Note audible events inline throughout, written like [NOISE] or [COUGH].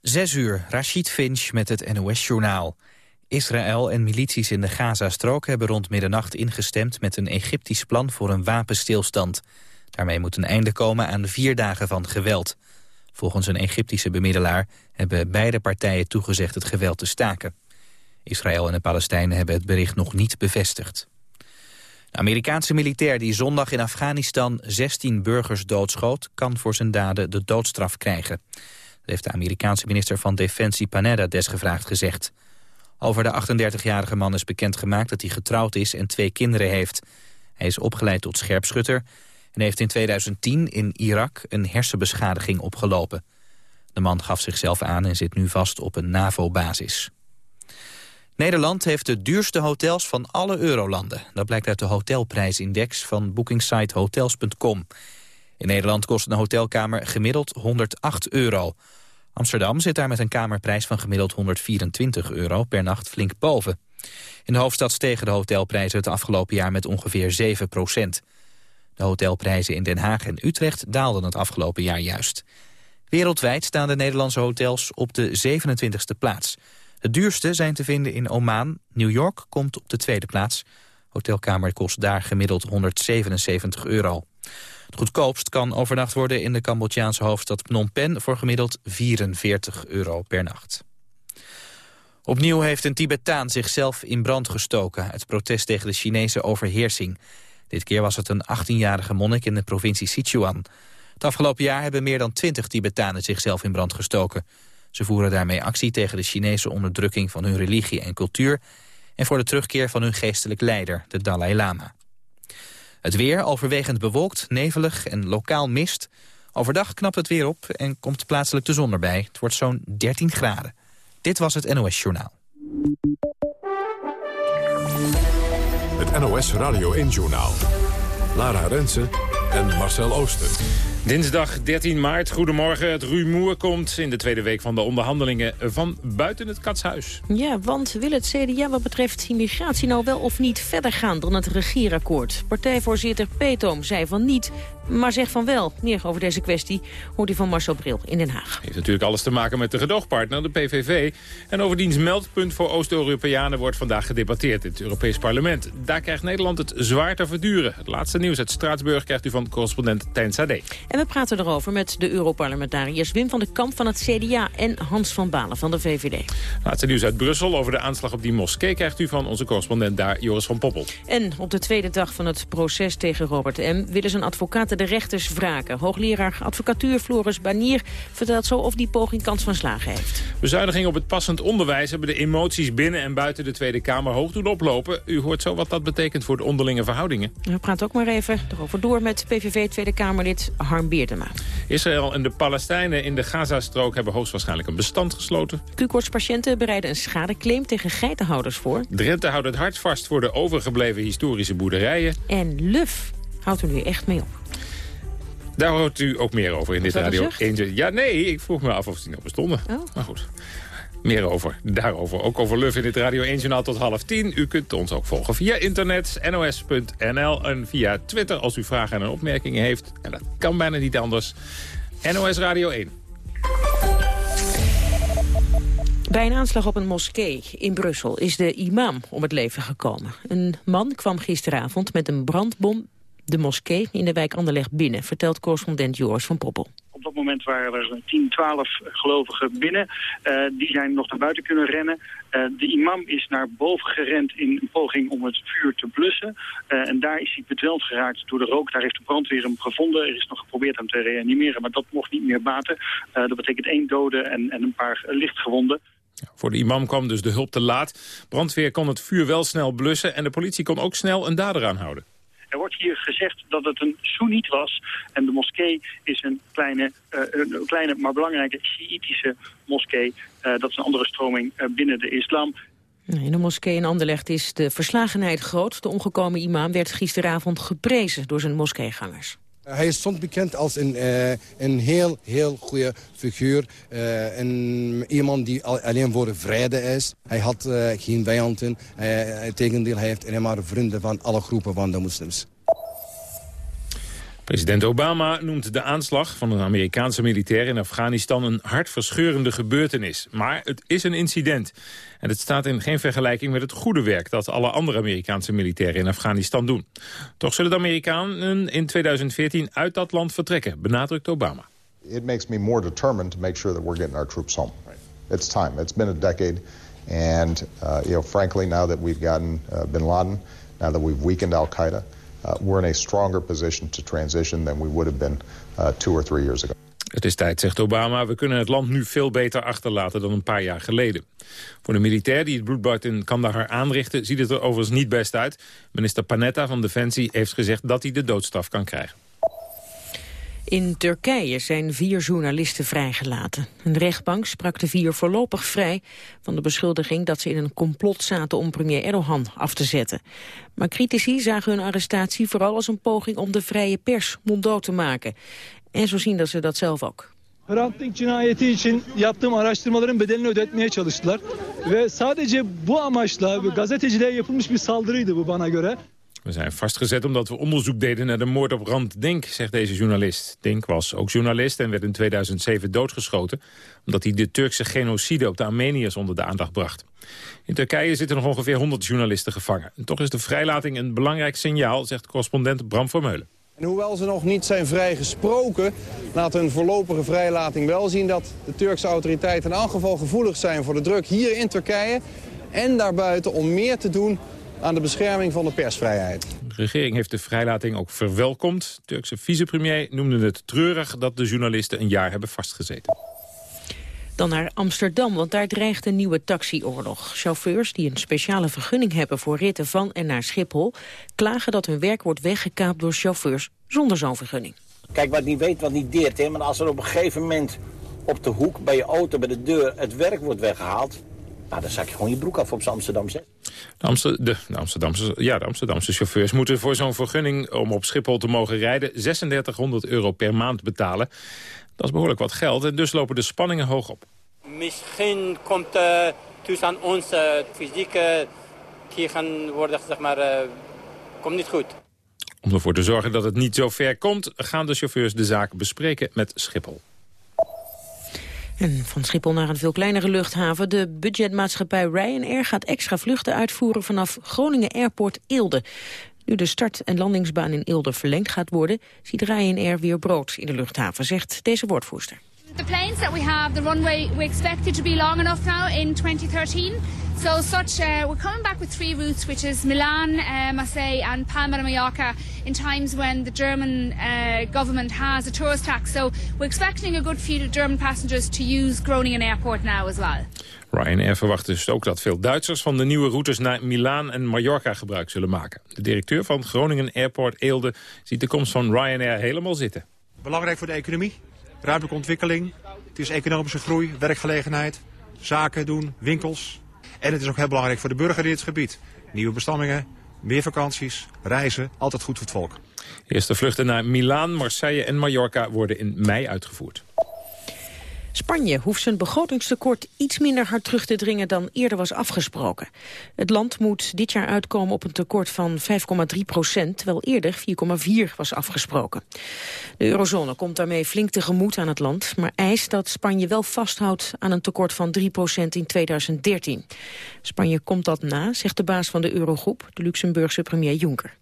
Zes uur, Rashid Finch met het NOS-journaal. Israël en milities in de Gazastrook hebben rond middernacht ingestemd... met een Egyptisch plan voor een wapenstilstand. Daarmee moet een einde komen aan vier dagen van geweld. Volgens een Egyptische bemiddelaar hebben beide partijen toegezegd het geweld te staken. Israël en de Palestijnen hebben het bericht nog niet bevestigd. De Amerikaanse militair die zondag in Afghanistan 16 burgers doodschoot... kan voor zijn daden de doodstraf krijgen heeft de Amerikaanse minister van Defensie Panetta desgevraagd gezegd. Over de 38-jarige man is bekendgemaakt dat hij getrouwd is en twee kinderen heeft. Hij is opgeleid tot scherpschutter en heeft in 2010 in Irak een hersenbeschadiging opgelopen. De man gaf zichzelf aan en zit nu vast op een NAVO-basis. Nederland heeft de duurste hotels van alle eurolanden. Dat blijkt uit de hotelprijsindex van bookingsite hotels.com. In Nederland kost een hotelkamer gemiddeld 108 euro. Amsterdam zit daar met een kamerprijs van gemiddeld 124 euro per nacht flink boven. In de hoofdstad stegen de hotelprijzen het afgelopen jaar met ongeveer 7 procent. De hotelprijzen in Den Haag en Utrecht daalden het afgelopen jaar juist. Wereldwijd staan de Nederlandse hotels op de 27e plaats. Het duurste zijn te vinden in Oman. New York komt op de tweede plaats. Hotelkamer kost daar gemiddeld 177 euro. Het goedkoopst kan overnacht worden in de Cambodjaanse hoofdstad Phnom Penh... voor gemiddeld 44 euro per nacht. Opnieuw heeft een Tibetaan zichzelf in brand gestoken... uit protest tegen de Chinese overheersing. Dit keer was het een 18-jarige monnik in de provincie Sichuan. Het afgelopen jaar hebben meer dan 20 Tibetanen zichzelf in brand gestoken. Ze voeren daarmee actie tegen de Chinese onderdrukking van hun religie en cultuur... en voor de terugkeer van hun geestelijk leider, de Dalai Lama. Het weer overwegend bewolkt, nevelig en lokaal mist. Overdag knapt het weer op en komt plaatselijk de zon erbij. Het wordt zo'n 13 graden. Dit was het NOS Journaal. Het NOS Radio 1 Journaal. Lara Rensen en Marcel Ooster. Dinsdag 13 maart, goedemorgen. Het rumoer komt in de tweede week van de onderhandelingen van buiten het katshuis. Ja, want wil het CDA wat betreft immigratie nou wel of niet verder gaan dan het regierakkoord? Partijvoorzitter Petom zei van niet, maar zegt van wel. Meer over deze kwestie hoort u van Marcel Bril in Den Haag. Heeft natuurlijk alles te maken met de gedoogpartner, de PVV. En over diens meldpunt voor Oost-Europeanen wordt vandaag gedebatteerd in het Europees Parlement. Daar krijgt Nederland het zwaar te verduren. Het laatste nieuws uit Straatsburg krijgt u van correspondent Tijn Sade. En we praten erover met de Europarlementariërs Wim van de Kamp van het CDA en Hans van Balen van de VVD. Laatste nieuws uit Brussel over de aanslag op die moskee krijgt u van onze correspondent daar, Joris van Poppel. En op de tweede dag van het proces tegen Robert M. willen zijn advocaten de rechters wraken. Hoogleraar advocatuur Floris Banier vertelt zo of die poging kans van slagen heeft. Bezuinigingen op het passend onderwijs hebben de emoties binnen en buiten de Tweede Kamer hoog doen oplopen. U hoort zo wat dat betekent voor de onderlinge verhoudingen. We praten ook maar even erover door met PVV Tweede Kamerlid Harm Beertema. Israël en de Palestijnen in de Gazastrook hebben hoogstwaarschijnlijk een bestand gesloten. Q-koortspatiënten bereiden een schadeclaim tegen geitenhouders voor. Drenthe houdt het hart vast voor de overgebleven historische boerderijen. En Luf houdt er nu echt mee op. Daar hoort u ook meer over in dit Radio 1. Ja, nee, ik vroeg me af of die nog bestonden. Oh. Maar goed. Meer over, daarover. Ook over Luf in dit Radio 1 Journaal tot half tien. U kunt ons ook volgen via internet, nos.nl en via Twitter als u vragen en opmerkingen heeft. En dat kan bijna niet anders. NOS Radio 1. Bij een aanslag op een moskee in Brussel is de imam om het leven gekomen. Een man kwam gisteravond met een brandbom de moskee in de wijk Anderlecht binnen, vertelt correspondent Joris van Poppel. Op dat moment waren er 10, 12 gelovigen binnen. Uh, die zijn nog naar buiten kunnen rennen. Uh, de imam is naar boven gerend in een poging om het vuur te blussen. Uh, en daar is hij bedweld geraakt door de rook. Daar heeft de brandweer hem gevonden. Er is nog geprobeerd hem te reanimeren, maar dat mocht niet meer baten. dat betekent één dode en, en een paar lichtgewonden. Voor de imam kwam dus de hulp te laat. Brandweer kon het vuur wel snel blussen en de politie kon ook snel een dader aanhouden. Er wordt hier gezegd dat het een Soeniet was. En de moskee is een kleine, uh, een kleine maar belangrijke Shiïtische moskee. Uh, dat is een andere stroming uh, binnen de islam. In de moskee in Anderlecht is de verslagenheid groot. De omgekomen imam werd gisteravond geprezen door zijn moskeegangers. Hij stond bekend als een, uh, een heel, heel goede figuur. Een, iemand die alleen voor de vrede is. Hij had uh, geen vijanden. tegendeel, hij heeft alleen maar vrienden van alle groepen van de moslims. President Obama noemt de aanslag van een Amerikaanse militair in Afghanistan een hartverscheurende gebeurtenis. Maar het is een incident. En het staat in geen vergelijking met het goede werk dat alle andere Amerikaanse militairen in Afghanistan doen. Toch zullen de Amerikanen in 2014 uit dat land vertrekken, benadrukt Obama. It makes me more determined to make sure that we're getting our troops home. It's time. It's been a decade. And, uh, you know, frankly, now that we've gotten uh, bin Laden, now that we've weakened Al-Qaeda, we're in a stronger position to transition than we would have been uh, two or three years ago. Het is tijd, zegt Obama. We kunnen het land nu veel beter achterlaten dan een paar jaar geleden. Voor de militair die het bloedbad in Kandahar aanrichtte... ziet het er overigens niet best uit. Minister Panetta van Defensie heeft gezegd dat hij de doodstraf kan krijgen. In Turkije zijn vier journalisten vrijgelaten. Een rechtbank sprak de vier voorlopig vrij van de beschuldiging dat ze in een complot zaten om premier Erdogan af te zetten. Maar critici zagen hun arrestatie vooral als een poging om de vrije pers monddood te maken. En zo zien dat ze dat zelf ook. Hrant cinayeti için yaptığım araştırmaların bedelini ödetmeye çalıştılar. Ve sadece bu amaçla gazeteciliğe yapılmış bir saldırıydı bu bana göre. We zijn vastgezet omdat we onderzoek deden naar de moord op Rand Denk, zegt deze journalist. Denk was ook journalist en werd in 2007 doodgeschoten... omdat hij de Turkse genocide op de Armeniërs onder de aandacht bracht. In Turkije zitten nog ongeveer 100 journalisten gevangen. En toch is de vrijlating een belangrijk signaal, zegt correspondent Bram Vermeulen. En hoewel ze nog niet zijn vrijgesproken, laat hun voorlopige vrijlating wel zien dat de Turkse autoriteiten in elk geval gevoelig zijn voor de druk hier in Turkije en daarbuiten om meer te doen aan de bescherming van de persvrijheid. De regering heeft de vrijlating ook verwelkomd. De Turkse vicepremier noemde het treurig dat de journalisten een jaar hebben vastgezeten. Dan naar Amsterdam, want daar dreigt een nieuwe taxioorlog. Chauffeurs die een speciale vergunning hebben voor ritten van en naar Schiphol... klagen dat hun werk wordt weggekaapt door chauffeurs zonder zo'n vergunning. Kijk, wat niet weet, wat niet deert. Hè? Maar als er op een gegeven moment op de hoek, bij je auto, bij de deur... het werk wordt weggehaald... Nou, dan zak je gewoon je broek af op Amsterdamse. De, Amster, de, de, Amsterdamse, ja, de Amsterdamse chauffeurs moeten voor zo'n vergunning... om op Schiphol te mogen rijden 3600 euro per maand betalen. Dat is behoorlijk wat geld en dus lopen de spanningen hoog op. Misschien komt uh, tussen ons uh, fysieke tegen worden, zeg maar, uh, komt niet goed. Om ervoor te zorgen dat het niet zo ver komt... gaan de chauffeurs de zaak bespreken met Schiphol. En van Schiphol naar een veel kleinere luchthaven. De budgetmaatschappij Ryanair gaat extra vluchten uitvoeren vanaf Groningen Airport Eelde. Nu de start- en landingsbaan in Eelde verlengd gaat worden... ziet Ryanair weer brood in de luchthaven, zegt deze woordvoerster. The planes that we have, the runway, we expect it to be long enough now in 2013. So such, uh, we're coming back with three routes, which is Milan, uh, Marseille and Palma de Mallorca in times when the German uh, government has a tourist tax. So we're expecting a good few German passengers to use Groningen Airport now as well. Ryanair verwacht dus ook dat veel Duitsers van de nieuwe routes naar Milaan en Mallorca gebruik zullen maken. De directeur van Groningen Airport Eelde ziet de komst van Ryanair helemaal zitten. Belangrijk voor de economie, ruimtelijke ontwikkeling. Het is economische groei, werkgelegenheid, zaken doen, winkels. En het is ook heel belangrijk voor de burger in het gebied. Nieuwe bestemmingen, meer vakanties, reizen, altijd goed voor het volk. Eerste vluchten naar Milaan, Marseille en Mallorca worden in mei uitgevoerd. Spanje hoeft zijn begrotingstekort iets minder hard terug te dringen dan eerder was afgesproken. Het land moet dit jaar uitkomen op een tekort van 5,3 procent, terwijl eerder 4,4 was afgesproken. De eurozone komt daarmee flink tegemoet aan het land, maar eist dat Spanje wel vasthoudt aan een tekort van 3 procent in 2013. Spanje komt dat na, zegt de baas van de eurogroep, de Luxemburgse premier Juncker.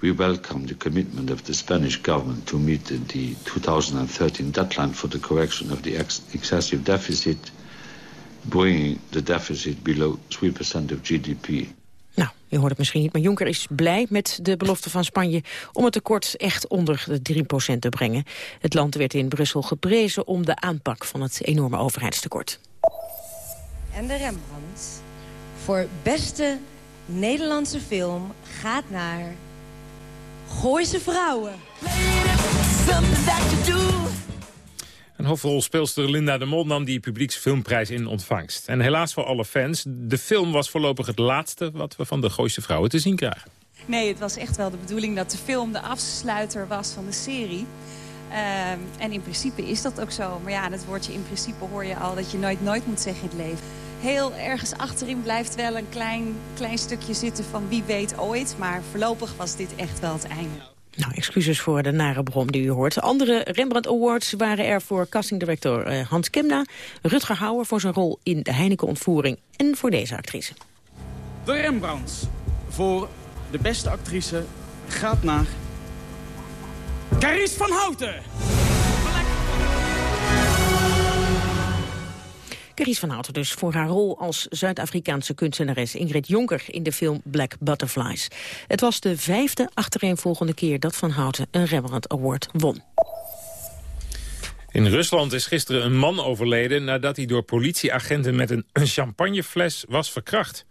We welcome the commitment of the Spanish government to meet the 2013 deadline for the correction of the ex excessive deficit, bringing the deficit below 3% of GDP. Nou, je hoort het misschien niet, maar Juncker is blij met de belofte van Spanje om het tekort echt onder de 3% te brengen. Het land werd in Brussel geprezen om de aanpak van het enorme overheidstekort. En de Rembrandt voor beste Nederlandse film gaat naar Gooise vrouwen. Een hoofdrolspeelster Linda de Mol nam die publieksfilmprijs in ontvangst. En helaas voor alle fans, de film was voorlopig het laatste... wat we van de Gooise vrouwen te zien krijgen. Nee, het was echt wel de bedoeling dat de film de afsluiter was van de serie. Uh, en in principe is dat ook zo. Maar ja, dat woordje in principe hoor je al dat je nooit nooit moet zeggen in het leven. Heel ergens achterin blijft wel een klein, klein stukje zitten van wie weet ooit. Maar voorlopig was dit echt wel het einde. Nou, excuses voor de nare brom die u hoort. Andere Rembrandt Awards waren er voor castingdirector uh, Hans Kemna... Rutger Hauer voor zijn rol in de Heineken-ontvoering... en voor deze actrice. De Rembrandts voor de beste actrice gaat naar... Carice van Houten! Carice van Houten dus voor haar rol als Zuid-Afrikaanse kunstenares Ingrid Jonker in de film Black Butterflies. Het was de vijfde achtereenvolgende keer dat Van Houten een Rembrandt Award won. In Rusland is gisteren een man overleden nadat hij door politieagenten met een champagnefles was verkracht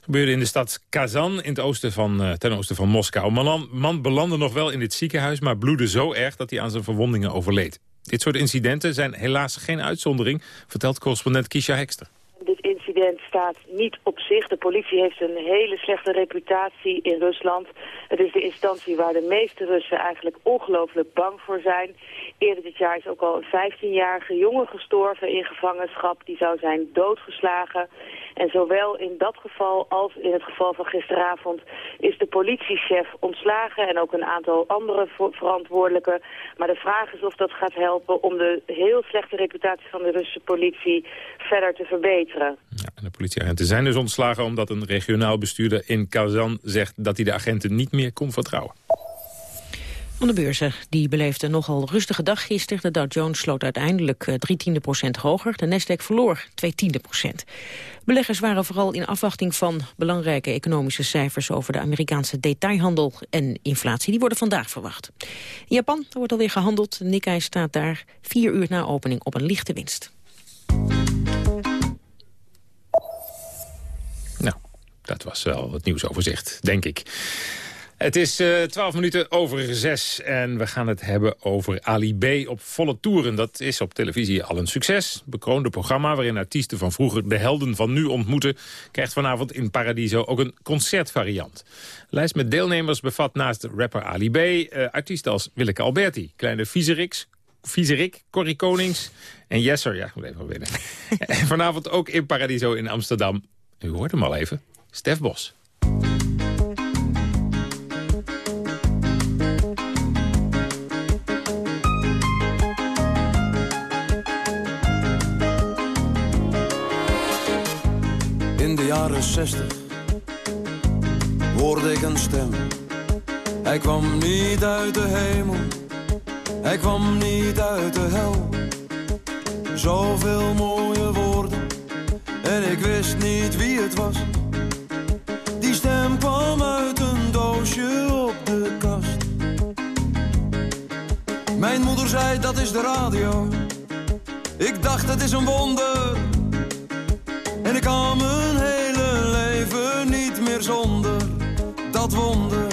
gebeurde in de stad Kazan in het oosten van, uh, ten oosten van Moskou. Man, man belandde nog wel in dit ziekenhuis, maar bloedde zo erg dat hij aan zijn verwondingen overleed. Dit soort incidenten zijn helaas geen uitzondering, vertelt correspondent Kisha Hekster. Incident staat niet op zich. De politie heeft een hele slechte reputatie in Rusland. Het is de instantie waar de meeste Russen eigenlijk ongelooflijk bang voor zijn. Eerder dit jaar is ook al een 15-jarige jongen gestorven in gevangenschap. Die zou zijn doodgeslagen. En zowel in dat geval als in het geval van gisteravond is de politiechef ontslagen en ook een aantal andere verantwoordelijken. Maar de vraag is of dat gaat helpen om de heel slechte reputatie van de Russische politie verder te verbeteren. Ja, de politieagenten zijn dus ontslagen omdat een regionaal bestuurder in Kazan zegt dat hij de agenten niet meer kon vertrouwen. Van de beurzen die beleefden nogal rustige dag gisteren. De Dow Jones sloot uiteindelijk eh, drie tiende procent hoger. De Nasdaq verloor twee tiende procent. Beleggers waren vooral in afwachting van belangrijke economische cijfers... over de Amerikaanse detailhandel en inflatie. Die worden vandaag verwacht. In Japan wordt alweer gehandeld. Nikkei staat daar vier uur na opening op een lichte winst. Dat was wel het nieuwsoverzicht, denk ik. Het is eh, 12 minuten over zes en we gaan het hebben over Ali B op volle toeren. Dat is op televisie al een succes. Bekroonde programma waarin artiesten van vroeger de helden van nu ontmoeten... krijgt vanavond in Paradiso ook een concertvariant. De lijst met deelnemers bevat naast rapper Ali B... Uh, artiesten als Willeke Alberti, Kleine Viezerix, Viezerik, Corrie Konings en Jesser. Ja, moet even winnen. [LAUGHS] en vanavond ook in Paradiso in Amsterdam. U hoort hem al even. Stef Bos. jaren zestig hoorde ik een stem. Hij kwam niet uit de hemel, hij kwam niet uit de hel. Zoveel mooie woorden en ik wist niet wie het was. Mijn moeder zei dat is de radio. Ik dacht het is een wonder. En ik kan mijn hele leven niet meer zonder dat wonder.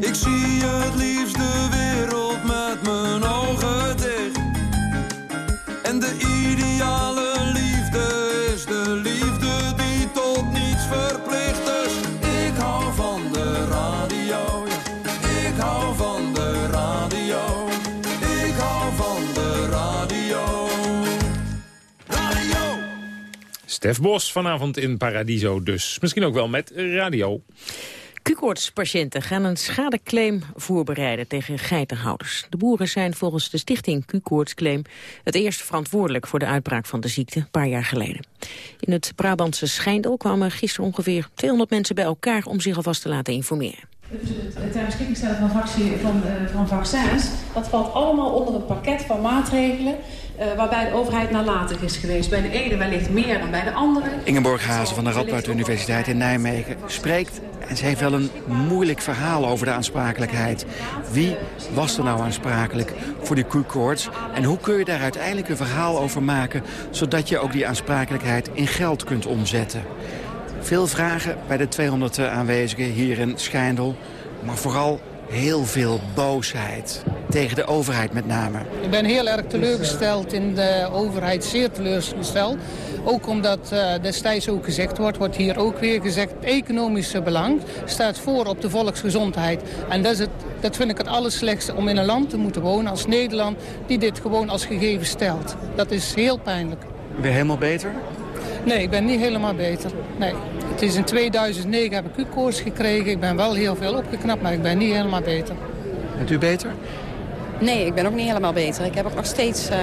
Ik zie het liefst de wereld met mijn ogen dicht. En de ideale liefde is de liefde die tot niets verplicht. Dus ik hou van de radio, ik hou van de radio. Ik hou van de radio. Stef Bos vanavond in Paradiso dus. Misschien ook wel met radio. Q-koortspatiënten gaan een schadeclaim voorbereiden tegen geitenhouders. De boeren zijn volgens de stichting Q-koortsclaim het eerst verantwoordelijk voor de uitbraak van de ziekte, een paar jaar geleden. In het Brabantse Schijndel kwamen gisteren ongeveer 200 mensen bij elkaar om zich alvast te laten informeren. Het ter beschikking stellen van, van, uh, van vaccins, dat valt allemaal onder het pakket van maatregelen uh, waarbij de overheid nalatig is geweest. Bij de ene wellicht meer dan bij de andere. Ingeborg Hazen van de Radboud Universiteit in Nijmegen spreekt... en ze heeft wel een moeilijk verhaal over de aansprakelijkheid. Wie was er nou aansprakelijk voor die Q-koorts? En hoe kun je daar uiteindelijk een verhaal over maken... zodat je ook die aansprakelijkheid in geld kunt omzetten? Veel vragen bij de 200 aanwezigen hier in Schijndel. Maar vooral heel veel boosheid. Tegen de overheid met name. Ik ben heel erg teleurgesteld in de overheid, zeer teleurgesteld. Ook omdat uh, destijds ook gezegd wordt, wordt hier ook weer gezegd... economische belang staat voor op de volksgezondheid. En dat, is het, dat vind ik het allerslechtste om in een land te moeten wonen als Nederland... die dit gewoon als gegeven stelt. Dat is heel pijnlijk. Weer helemaal beter? Nee, ik ben niet helemaal beter. Nee. Het is in 2009 heb ik Q-koorts gekregen. Ik ben wel heel veel opgeknapt, maar ik ben niet helemaal beter. Bent u beter? Nee, ik ben ook niet helemaal beter. Ik heb ook nog steeds, uh,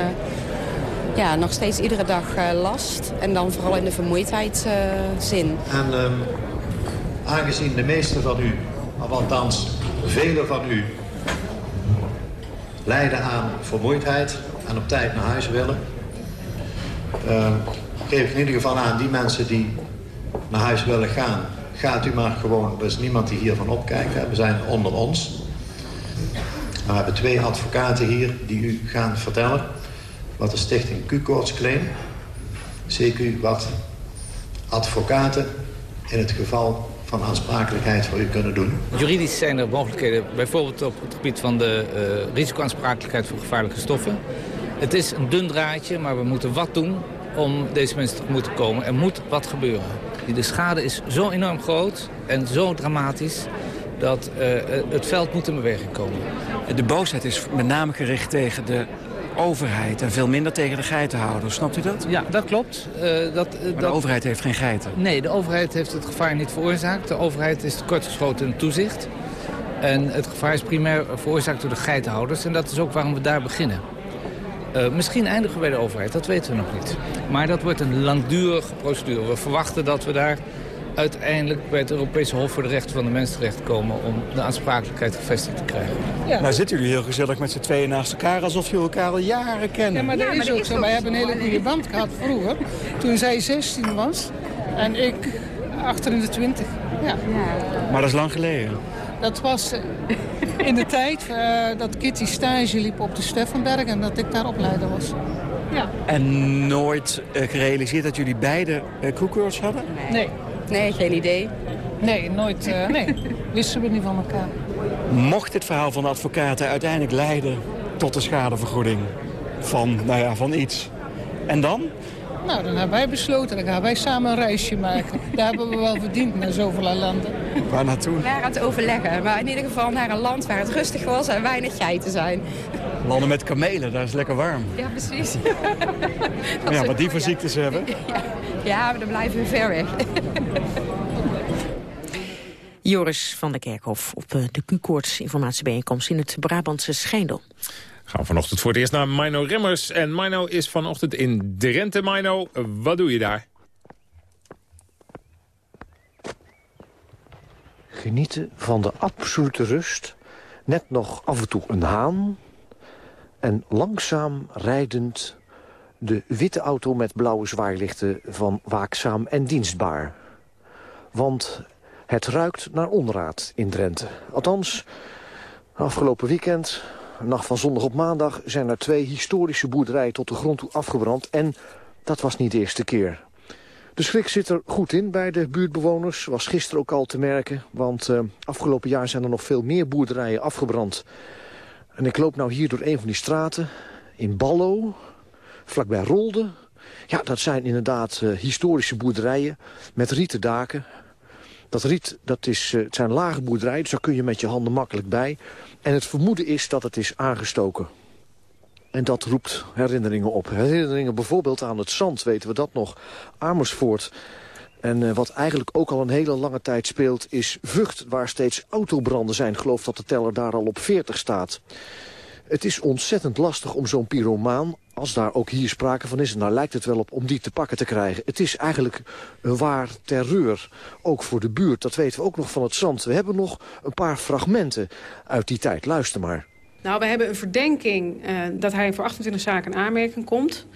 ja, nog steeds iedere dag uh, last. En dan vooral in de vermoeidheid uh, zin. En um, aangezien de meeste van u, of althans velen van u... lijden aan vermoeidheid en op tijd naar huis willen... geef in ieder geval aan die mensen die naar huis willen gaan, gaat u maar gewoon. Er is niemand die hiervan opkijkt. We zijn onder ons. We hebben twee advocaten hier die u gaan vertellen... wat de stichting Q-koorts claim. CQ wat advocaten in het geval van aansprakelijkheid voor u kunnen doen. Juridisch zijn er mogelijkheden, bijvoorbeeld op het gebied van de uh, risicoaansprakelijkheid voor gevaarlijke stoffen. Het is een dun draadje, maar we moeten wat doen om deze mensen tegemoet te komen. Er moet wat gebeuren. De schade is zo enorm groot en zo dramatisch dat uh, het veld moet in beweging komen. De boosheid is met name gericht tegen de overheid en veel minder tegen de geitenhouders. Snapt u dat? Ja, dat klopt. Uh, dat, maar de overheid heeft geen geiten? Nee, de overheid heeft het gevaar niet veroorzaakt. De overheid is tekortgeschoten in toezicht. En het gevaar is primair veroorzaakt door de geitenhouders. En dat is ook waarom we daar beginnen. Uh, misschien eindigen we bij de overheid, dat weten we nog niet. Maar dat wordt een langdurige procedure. We verwachten dat we daar uiteindelijk bij het Europese Hof voor de Rechten van de Mens terechtkomen... om de aansprakelijkheid gevestigd te krijgen. Ja. Nou zitten jullie heel gezellig met z'n tweeën naast elkaar... alsof jullie elkaar al jaren kennen. Ja, maar dat is ook zo. Wij hebben een hele goede band gehad vroeger. Toen zij 16 was en ik 28. Ja. Maar dat is lang geleden. Dat was eh, [LAUGHS] in de tijd uh, dat Kitty stage liep op de Steffenberg en dat ik daar opleider was. Ja. En nooit uh, gerealiseerd dat jullie beide uh, hadden? Nee. Nee, geen idee. Nee, nooit. [LAUGHS] nee, wisten we niet van elkaar. Mocht dit verhaal van de advocaten uiteindelijk leiden tot de schadevergoeding van, nou ja, van iets. En dan? Nou, dan hebben wij besloten, dan gaan wij samen een reisje maken. Daar hebben we wel verdiend naar zoveel landen. Waar naartoe? We waren aan het overleggen, maar in ieder geval naar een land waar het rustig was en weinig geiten zijn. Landen met kamelen, daar is lekker warm. Ja, precies. ja, [LAUGHS] wat die voor ziektes hebben. [LAUGHS] Ja, ja, maar dan blijven we ver weg. Joris van der Kerkhof op de Q-koorts informatiebijeenkomst in het Brabantse Schijndel. Gaan vanochtend voor het eerst naar Mino Remmers. En Mino is vanochtend in Drenthe. Mino, wat doe je daar? Genieten van de absolute rust. Net nog af en toe een haan. En langzaam rijdend de witte auto met blauwe zwaailichten van Waakzaam en Dienstbaar. Want het ruikt naar onraad in Drenthe. Althans, afgelopen weekend nacht van zondag op maandag zijn er twee historische boerderijen tot de grond toe afgebrand. En dat was niet de eerste keer. De schrik zit er goed in bij de buurtbewoners. Was gisteren ook al te merken. Want uh, afgelopen jaar zijn er nog veel meer boerderijen afgebrand. En ik loop nou hier door een van die straten. In Ballo. Vlakbij Rolde. Ja, dat zijn inderdaad uh, historische boerderijen. Met rieten daken. Dat riet, dat is, uh, het zijn lage boerderijen. Dus daar kun je met je handen makkelijk bij. En het vermoeden is dat het is aangestoken. En dat roept herinneringen op. Herinneringen bijvoorbeeld aan het zand, weten we dat nog. Amersfoort. En eh, wat eigenlijk ook al een hele lange tijd speelt is Vught... waar steeds autobranden zijn. Ik geloof dat de teller daar al op 40 staat. Het is ontzettend lastig om zo'n pyromaan, als daar ook hier sprake van is... en daar lijkt het wel op om die te pakken te krijgen. Het is eigenlijk een waar terreur, ook voor de buurt. Dat weten we ook nog van het zand. We hebben nog een paar fragmenten uit die tijd. Luister maar. Nou, we hebben een verdenking uh, dat hij voor 28 zaken in aanmerking komt.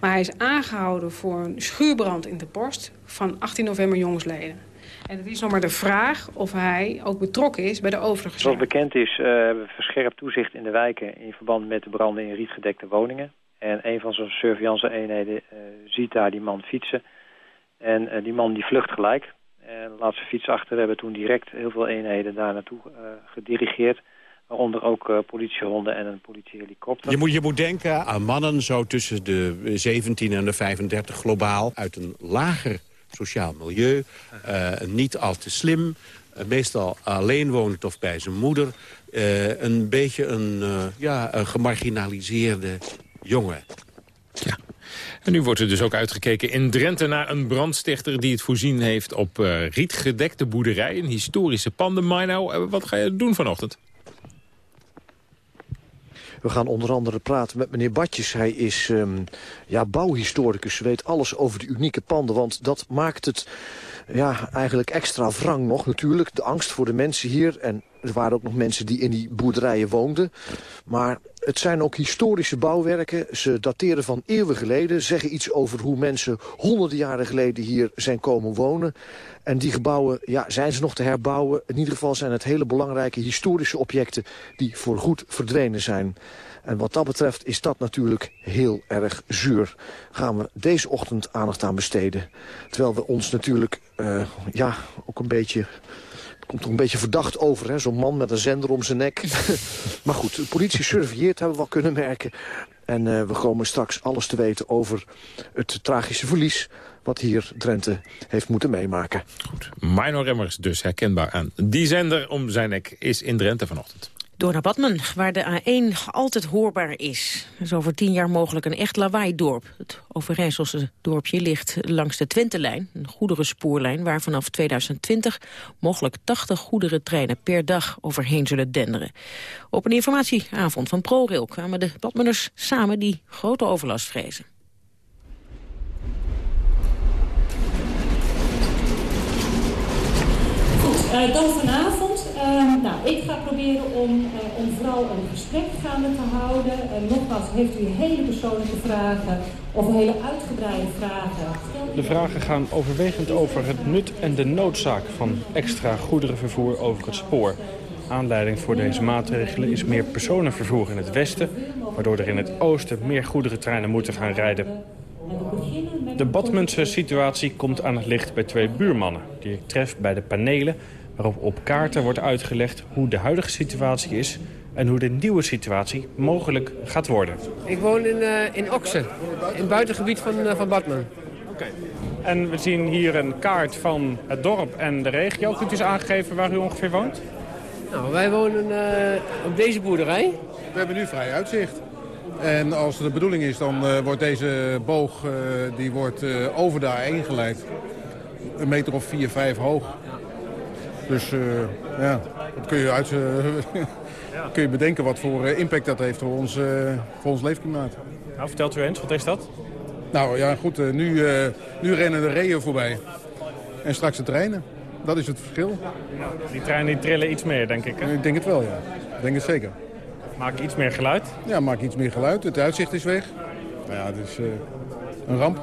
Maar hij is aangehouden voor een schuurbrand in de borst van 18 november jongsleden. En het is nog maar de vraag of hij ook betrokken is bij de overige Zoals bekend is, uh, hebben we verscherpt toezicht in de wijken... in verband met de branden in rietgedekte woningen. En een van zo'n surveillance-eenheden uh, ziet daar die man fietsen. En uh, die man die vlucht gelijk. En laat zijn fiets achter. Hebben toen direct heel veel eenheden daar naartoe gedirigeerd... Waaronder ook politiehonden en een politiehelikopter. Je moet, je moet denken aan mannen zo tussen de 17 en de 35 globaal... uit een lager sociaal milieu, niet al te slim... Meestal alleen wonend of bij zijn moeder. een beetje een, ja, een gemarginaliseerde jongen. Ja. En nu wordt er dus ook uitgekeken in Drenthe naar een brandstichter... die het voorzien heeft op rietgedekte boerderij, een historische pandenmine. Nou, wat ga je doen vanochtend? We gaan onder andere praten met meneer Badjes. Hij is um, ja, bouwhistoricus, weet alles over de unieke panden. Want dat maakt het ja, eigenlijk extra wrang nog natuurlijk. De angst voor de mensen hier. En er waren ook nog mensen die in die boerderijen woonden. Maar het zijn ook historische bouwwerken. Ze dateren van eeuwen geleden. Zeggen iets over hoe mensen honderden jaren geleden hier zijn komen wonen. En die gebouwen ja, zijn ze nog te herbouwen. In ieder geval zijn het hele belangrijke historische objecten... die voorgoed verdwenen zijn. En wat dat betreft is dat natuurlijk heel erg zuur. Gaan we deze ochtend aandacht aan besteden. Terwijl we ons natuurlijk uh, ja, ook een beetje komt toch een beetje verdacht over, zo'n man met een zender om zijn nek. [LAUGHS] maar goed, de politie surveilleert, hebben we wel kunnen merken. En uh, we komen straks alles te weten over het tragische verlies... wat hier Drenthe heeft moeten meemaken. Goed, Mino Remmers dus herkenbaar aan. Die zender om zijn nek is in Drenthe vanochtend. Door naar Badmen, waar de A1 altijd hoorbaar is. Er is over tien jaar mogelijk een echt lawaai-dorp. Het Overijsselse dorpje ligt langs de Twentelijn, een goederenspoorlijn... waar vanaf 2020 mogelijk 80 goederentreinen per dag overheen zullen denderen. Op een informatieavond van ProRail kwamen de Badmeners samen die grote overlast vrezen. Goed, uh, dan vanavond. Uh, nou, ik ga proberen om, uh, om vooral een gesprek gaande te houden. En nogmaals, heeft u hele persoonlijke vragen of hele uitgebreide vragen? De vragen gaan overwegend over het nut en de noodzaak van extra goederenvervoer over het spoor. Aanleiding voor deze maatregelen is meer personenvervoer in het westen... waardoor er in het oosten meer goederentreinen moeten gaan rijden. De Badmundse situatie komt aan het licht bij twee buurmannen... die ik tref bij de panelen waarop op kaarten wordt uitgelegd hoe de huidige situatie is... en hoe de nieuwe situatie mogelijk gaat worden. Ik woon in, uh, in Oksen, in het buitengebied van, uh, van Badmen. Oké. En we zien hier een kaart van het dorp en de regio. Kunt u eens aangeven waar u ongeveer woont? Nou, wij wonen uh, op deze boerderij. We hebben nu vrij uitzicht. En als de bedoeling is, dan uh, wordt deze boog uh, die wordt, uh, over de A1 geleid. Een meter of 4, 5 hoog. Dus ja, dat kun je, uit, [LAUGHS] kun je bedenken wat voor impact dat heeft voor ons, voor ons leefklimaat. Nou, vertelt u eens, wat is dat? Nou ja, goed, nu, nu rennen de reeën voorbij. En straks de treinen. Dat is het verschil. Die treinen die trillen iets meer, denk ik, hè? Ik denk het wel, ja. Ik denk het zeker. Maak iets meer geluid? Ja, maak iets meer geluid. Het uitzicht is weg. Nou ja, het is uh, een ramp.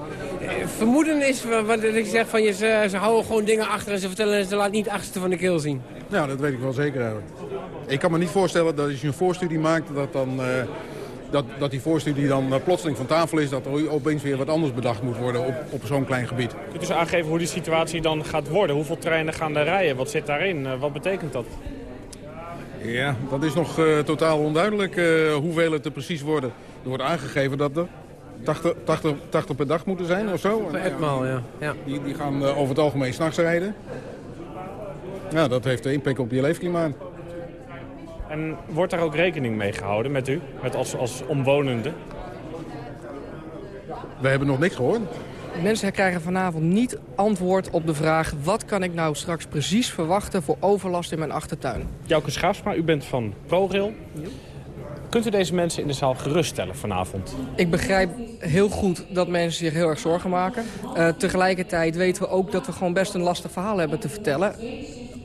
Vermoeden is wat ik zeg van je, ze, ze, houden gewoon dingen achter en ze vertellen ze laat niet het achterste van de keel zien. Nou, dat weet ik wel zeker eigenlijk. Ik kan me niet voorstellen dat als je een voorstudie maakt, dat dan... Uh, dat, dat die voorstudie dan uh, plotseling van tafel is... dat er opeens weer wat anders bedacht moet worden op, op zo'n klein gebied. Kunt u dus aangeven hoe die situatie dan gaat worden? Hoeveel treinen gaan er rijden? Wat zit daarin? Uh, wat betekent dat? Ja, dat is nog uh, totaal onduidelijk uh, hoeveel het er precies worden. Er wordt aangegeven dat er 80, 80, 80 per dag moeten zijn of zo. Etmaal, ja. ja. Die, die gaan uh, over het algemeen s'nachts rijden. Ja, dat heeft impact op je leefklimaat. En wordt daar ook rekening mee gehouden met u, met als, als omwonende? We hebben nog niks gehoord. Mensen krijgen vanavond niet antwoord op de vraag... wat kan ik nou straks precies verwachten voor overlast in mijn achtertuin? Jouke Schaafsma, u bent van ProRail. Kunt u deze mensen in de zaal geruststellen vanavond? Ik begrijp heel goed dat mensen zich heel erg zorgen maken. Uh, tegelijkertijd weten we ook dat we gewoon best een lastig verhaal hebben te vertellen.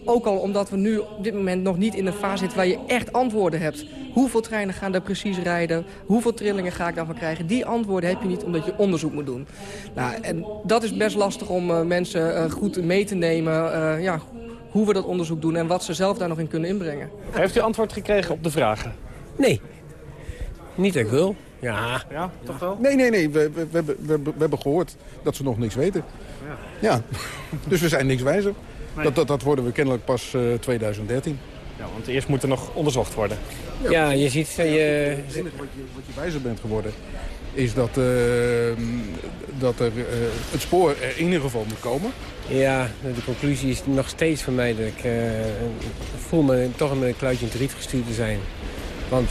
Ook al omdat we nu op dit moment nog niet in een fase zitten waar je echt antwoorden hebt. Hoeveel treinen gaan er precies rijden? Hoeveel trillingen ga ik daarvan krijgen? Die antwoorden heb je niet omdat je onderzoek moet doen. Nou, en dat is best lastig om uh, mensen uh, goed mee te nemen. Uh, ja, hoe we dat onderzoek doen en wat ze zelf daar nog in kunnen inbrengen. Heeft u antwoord gekregen op de vragen? Nee. Niet dat ik wil. Ja. Ja, toch wel? Nee, nee, nee. We, we, we, we, we hebben gehoord dat ze nog niks weten. Ja. ja. [LAUGHS] dus we zijn niks wijzer. Nee. Dat, dat, dat worden we kennelijk pas uh, 2013. Ja, want eerst moet er nog onderzocht worden. Ja, ja je ziet... Uh, je... Wat, je, wat je wijzer bent geworden is dat, uh, dat er, uh, het spoor er in ieder geval moet komen. Ja, de conclusie is nog steeds voor mij dat ik uh, voel me toch met een kluitje in het riet gestuurd te zijn. Want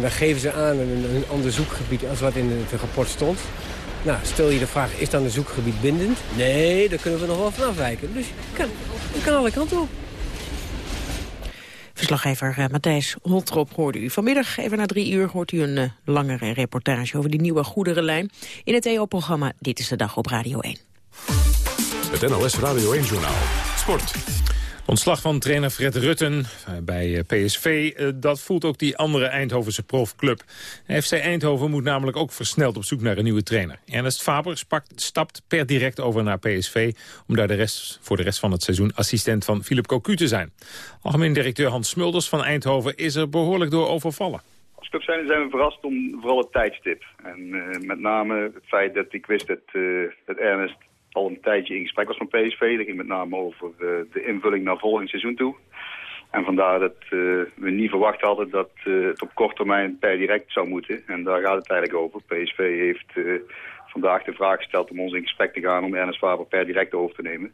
dan geven ze aan een, een ander zoekgebied als wat in het rapport stond. Nou, stel je de vraag, is dan een zoekgebied bindend? Nee, daar kunnen we nog wel van afwijken. Dus je kan, je kan alle kanten op. Verslaggever uh, Matthijs Holtrop hoorde u. Vanmiddag, even na drie uur, hoort u een uh, langere reportage over die nieuwe goederenlijn. In het EO-programma Dit is de Dag op Radio 1. Het NLS Radio 1-journaal. Sport. Ontslag van trainer Fred Rutten bij PSV, dat voelt ook die andere Eindhovense profclub. FC Eindhoven moet namelijk ook versneld op zoek naar een nieuwe trainer. Ernest Faber stapt per direct over naar PSV... om daar de rest, voor de rest van het seizoen assistent van Philip Cocu te zijn. Algemeen directeur Hans Smulders van Eindhoven is er behoorlijk door overvallen. Als club zijn, we verrast om vooral het tijdstip. En met name het feit dat ik wist dat, uh, dat Ernest al een tijdje in gesprek was met PSV. Dat ging met name over uh, de invulling naar volgend seizoen toe. En vandaar dat uh, we niet verwacht hadden dat uh, het op korte termijn per direct zou moeten. En daar gaat het eigenlijk over. PSV heeft vandaag de vraag gesteld om ons in gesprek te gaan om Ernest Faber per direct over te nemen.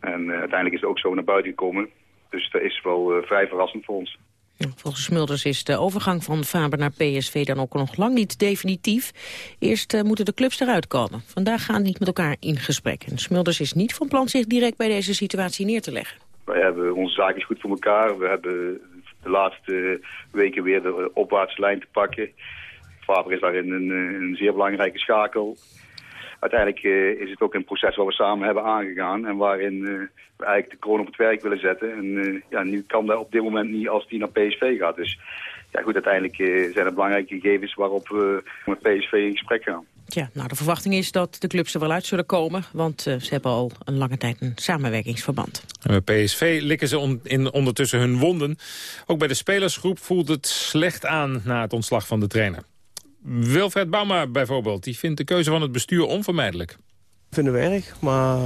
En uiteindelijk is het ook zo naar buiten gekomen. Dus dat is wel vrij verrassend voor ons. Volgens Smulders is de overgang van Faber naar PSV dan ook nog lang niet definitief. Eerst uh, moeten de clubs eruit komen. Vandaag gaan die met elkaar in gesprek. En Smulders is niet van plan zich direct bij deze situatie neer te leggen. Wij hebben onze zaakjes goed voor elkaar. We hebben de laatste weken weer de opwaartse lijn te pakken. Faber is daarin een, een zeer belangrijke schakel uiteindelijk uh, is het ook een proces waar we samen hebben aangegaan. En waarin uh, we eigenlijk de kroon op het werk willen zetten. En uh, ja, nu kan dat op dit moment niet als die naar PSV gaat. Dus ja, goed, uiteindelijk zijn er belangrijke gegevens waarop we met PSV in gesprek gaan. Ja, nou de verwachting is dat de clubs er wel uit zullen komen, want uh, ze hebben al een lange tijd een samenwerkingsverband. En bij PSV likken ze on in ondertussen hun wonden. Ook bij de spelersgroep voelt het slecht aan na het ontslag van de trainer. Wilfred Bauma bijvoorbeeld, die vindt de keuze van het bestuur onvermijdelijk. Vinden we erg, maar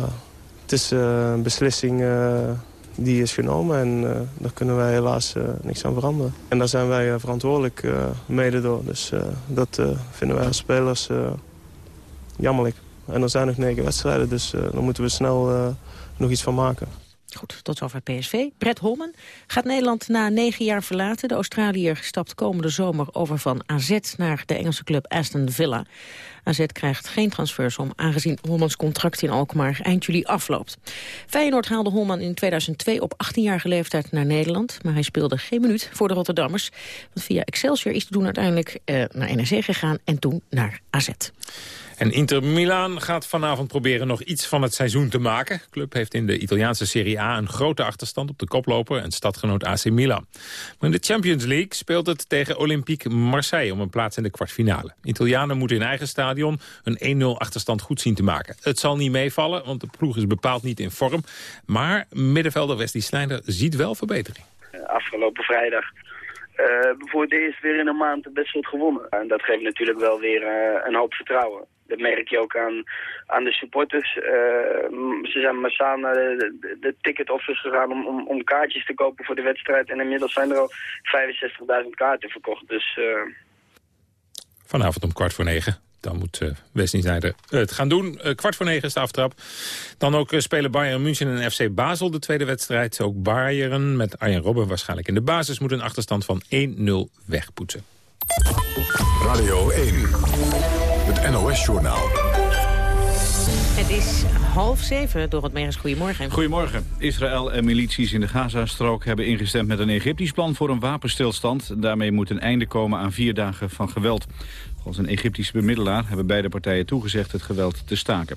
het is uh, een beslissing uh, die is genomen en uh, daar kunnen wij helaas niks aan veranderen. En daar zijn wij verantwoordelijk mede door, dus dat vinden wij als spelers jammerlijk. En er zijn nog negen wedstrijden, dus daar moeten we snel nog iets van maken. Goed, tot zover PSV. Brett Holmen gaat Nederland na negen jaar verlaten. De Australiër stapt komende zomer over van AZ naar de Engelse club Aston Villa. AZ krijgt geen transfersom, aangezien Holmans contract in Alkmaar eind juli afloopt. Feyenoord haalde Holman in 2002 op 18-jarige leeftijd naar Nederland, maar hij speelde geen minuut voor de Rotterdammers. Want via Excelsior is hij toen uiteindelijk eh, naar NEC gegaan en toen naar AZ. En Inter Milaan gaat vanavond proberen nog iets van het seizoen te maken. De club heeft in de Italiaanse Serie A een grote achterstand op de koploper en stadgenoot AC Milan. Maar in de Champions League speelt het tegen Olympique Marseille om een plaats in de kwartfinale. Italianen moeten in eigen stadion een 1-0 achterstand goed zien te maken. Het zal niet meevallen, want de ploeg is bepaald niet in vorm. Maar middenvelder Wesley Sneijder ziet wel verbetering. Afgelopen vrijdag uh, voor het eerst weer in een maand de wedstrijd gewonnen. En dat geeft natuurlijk wel weer uh, een hoop vertrouwen dat merk je ook aan, aan de supporters. Uh, ze zijn massaal naar de, de, de ticket office gegaan om, om, om, kaartjes te kopen voor de wedstrijd. En inmiddels zijn er al 65.000 kaarten verkocht. Dus. Vanavond om kwart voor negen Dan moet uh, Wesley Sneijder het gaan doen. Uh, kwart voor negen is de aftrap. Dan ook uh, spelen Bayern München en FC Basel de tweede wedstrijd. Ook Bayern met Arjen Robben waarschijnlijk in de basis... moet een achterstand van 1-0 wegpoetsen. Radio 1, het NOS-journaal. Het is half zeven door het Megens. Goedemorgen. Goedemorgen. Israël en milities in de Gazastrook hebben ingestemd met een Egyptisch plan voor een wapenstilstand. Daarmee moet een einde komen aan vier dagen van geweld. Volgens een Egyptische bemiddelaar hebben beide partijen toegezegd het geweld te staken.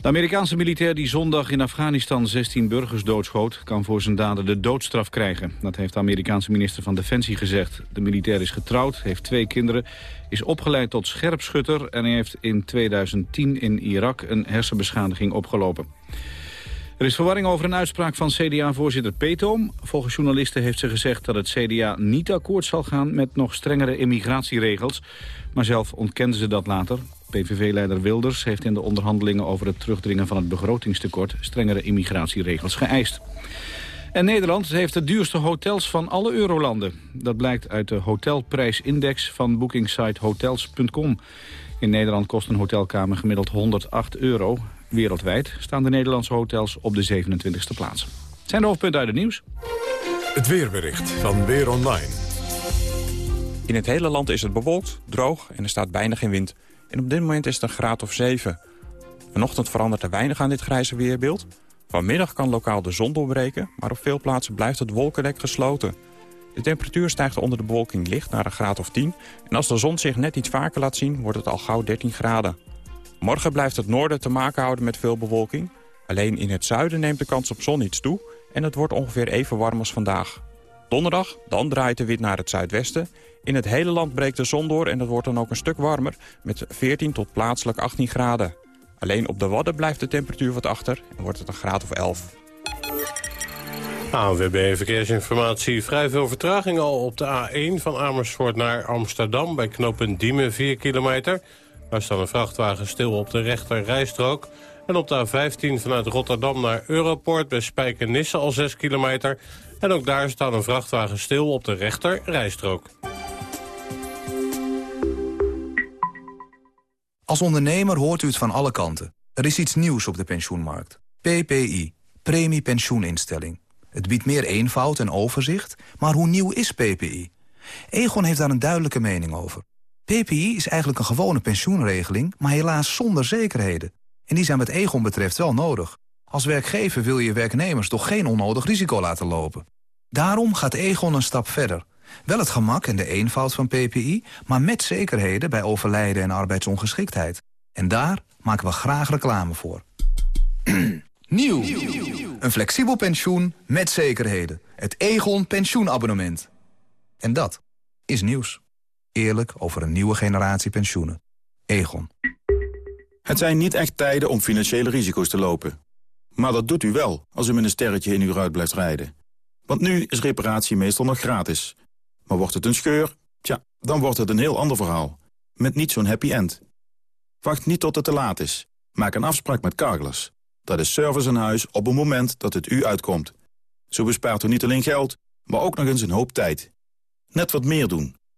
De Amerikaanse militair die zondag in Afghanistan 16 burgers doodschoot... kan voor zijn daden de doodstraf krijgen. Dat heeft de Amerikaanse minister van Defensie gezegd. De militair is getrouwd, heeft twee kinderen, is opgeleid tot scherpschutter... en heeft in 2010 in Irak een hersenbeschadiging opgelopen. Er is verwarring over een uitspraak van CDA-voorzitter Peetoom. Volgens journalisten heeft ze gezegd dat het CDA niet akkoord zal gaan... met nog strengere immigratieregels. Maar zelf ontkende ze dat later. PVV-leider Wilders heeft in de onderhandelingen over het terugdringen van het begrotingstekort strengere immigratieregels geëist. En Nederland heeft de duurste hotels van alle eurolanden. Dat blijkt uit de hotelprijsindex van bookingsite hotels.com. In Nederland kost een hotelkamer gemiddeld 108 euro. Wereldwijd staan de Nederlandse hotels op de 27e plaats. Het zijn de hoofdpunten uit het nieuws. Het weerbericht van Weer Online. In het hele land is het bewolkt, droog en er staat bijna geen wind. En op dit moment is het een graad of 7. Vanochtend verandert er weinig aan dit grijze weerbeeld. Vanmiddag kan lokaal de zon doorbreken, maar op veel plaatsen blijft het wolkendek gesloten. De temperatuur stijgt onder de bewolking licht naar een graad of 10... en als de zon zich net iets vaker laat zien, wordt het al gauw 13 graden. Morgen blijft het noorden te maken houden met veel bewolking. Alleen in het zuiden neemt de kans op zon iets toe... en het wordt ongeveer even warm als vandaag. Donderdag, dan draait de wind naar het zuidwesten in het hele land breekt de zon door en het wordt dan ook een stuk warmer... met 14 tot plaatselijk 18 graden. Alleen op de Wadden blijft de temperatuur wat achter en wordt het een graad of 11. ANWB Verkeersinformatie. Vrij veel vertraging al op de A1 van Amersfoort naar Amsterdam... bij knooppunt Diemen 4 kilometer. Daar staat een vrachtwagen stil op de rechter rijstrook. En op de A15 vanuit Rotterdam naar Europort bij Spijkenisse al 6 kilometer. En ook daar staat een vrachtwagen stil op de rechter rijstrook. Als ondernemer hoort u het van alle kanten. Er is iets nieuws op de pensioenmarkt. PPI, Premie Pensioeninstelling. Het biedt meer eenvoud en overzicht, maar hoe nieuw is PPI? Egon heeft daar een duidelijke mening over. PPI is eigenlijk een gewone pensioenregeling, maar helaas zonder zekerheden. En die zijn wat Egon betreft wel nodig. Als werkgever wil je werknemers toch geen onnodig risico laten lopen. Daarom gaat Egon een stap verder wel het gemak en de eenvoud van PPI, maar met zekerheden bij overlijden en arbeidsongeschiktheid. En daar maken we graag reclame voor. [CLEARS THROAT] Nieuw. Een flexibel pensioen met zekerheden. Het Egon pensioenabonnement. En dat is nieuws. Eerlijk over een nieuwe generatie pensioenen. Egon. Het zijn niet echt tijden om financiële risico's te lopen. Maar dat doet u wel als u met een sterretje in uw ruit blijft rijden. Want nu is reparatie meestal nog gratis. Maar wordt het een scheur? Tja, dan wordt het een heel ander verhaal. Met niet zo'n happy end. Wacht niet tot het te laat is. Maak een afspraak met Carglass. Dat is service aan huis op het moment dat het u uitkomt. Zo bespaart u niet alleen geld, maar ook nog eens een hoop tijd. Net wat meer doen.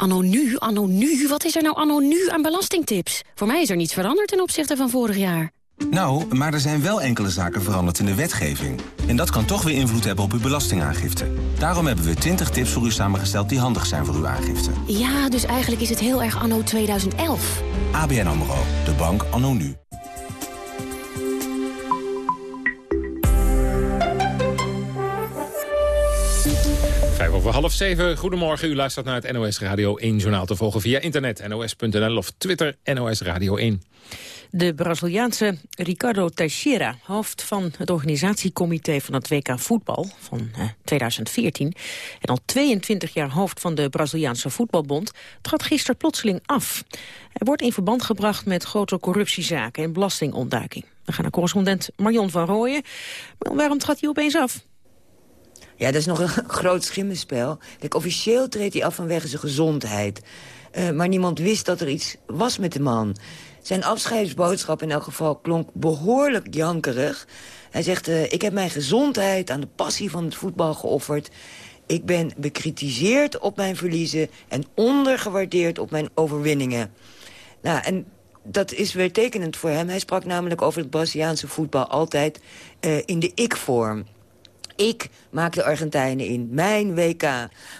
Anno nu, anno nu, wat is er nou anno nu aan belastingtips? Voor mij is er niets veranderd ten opzichte van vorig jaar. Nou, maar er zijn wel enkele zaken veranderd in de wetgeving. En dat kan toch weer invloed hebben op uw belastingaangifte. Daarom hebben we 20 tips voor u samengesteld die handig zijn voor uw aangifte. Ja, dus eigenlijk is het heel erg anno 2011. ABN AMRO, de bank anno nu. Over half zeven. Goedemorgen, u luistert naar het NOS Radio 1 journaal te volgen via internet. NOS.nl of Twitter NOS Radio 1. De Braziliaanse Ricardo Teixeira, hoofd van het organisatiecomité van het WK voetbal van 2014 eh, en al 22 jaar hoofd van de Braziliaanse voetbalbond, trad gisteren plotseling af. Hij wordt in verband gebracht met grote corruptiezaken en belastingontduiking. We gaan naar correspondent Marion van Rooyen. Waarom trad hij opeens af? Ja, dat is nog een [LAUGHS] groot schimmenspel. Kijk, officieel treedt hij af vanwege zijn gezondheid. Uh, maar niemand wist dat er iets was met de man. Zijn afscheidsboodschap in elk geval klonk behoorlijk jankerig. Hij zegt, uh, ik heb mijn gezondheid aan de passie van het voetbal geofferd. Ik ben bekritiseerd op mijn verliezen en ondergewaardeerd op mijn overwinningen. Nou, en dat is weer tekenend voor hem. Hij sprak namelijk over het Braziliaanse voetbal altijd uh, in de ik-vorm. Ik maak de Argentijnen in. Mijn WK.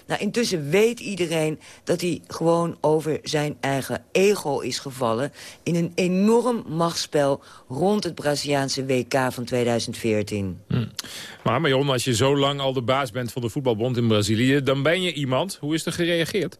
Nou, intussen weet iedereen dat hij gewoon over zijn eigen ego is gevallen... in een enorm machtsspel rond het Braziliaanse WK van 2014. Hm. Maar Marion, als je zo lang al de baas bent van de voetbalbond in Brazilië... dan ben je iemand. Hoe is er gereageerd?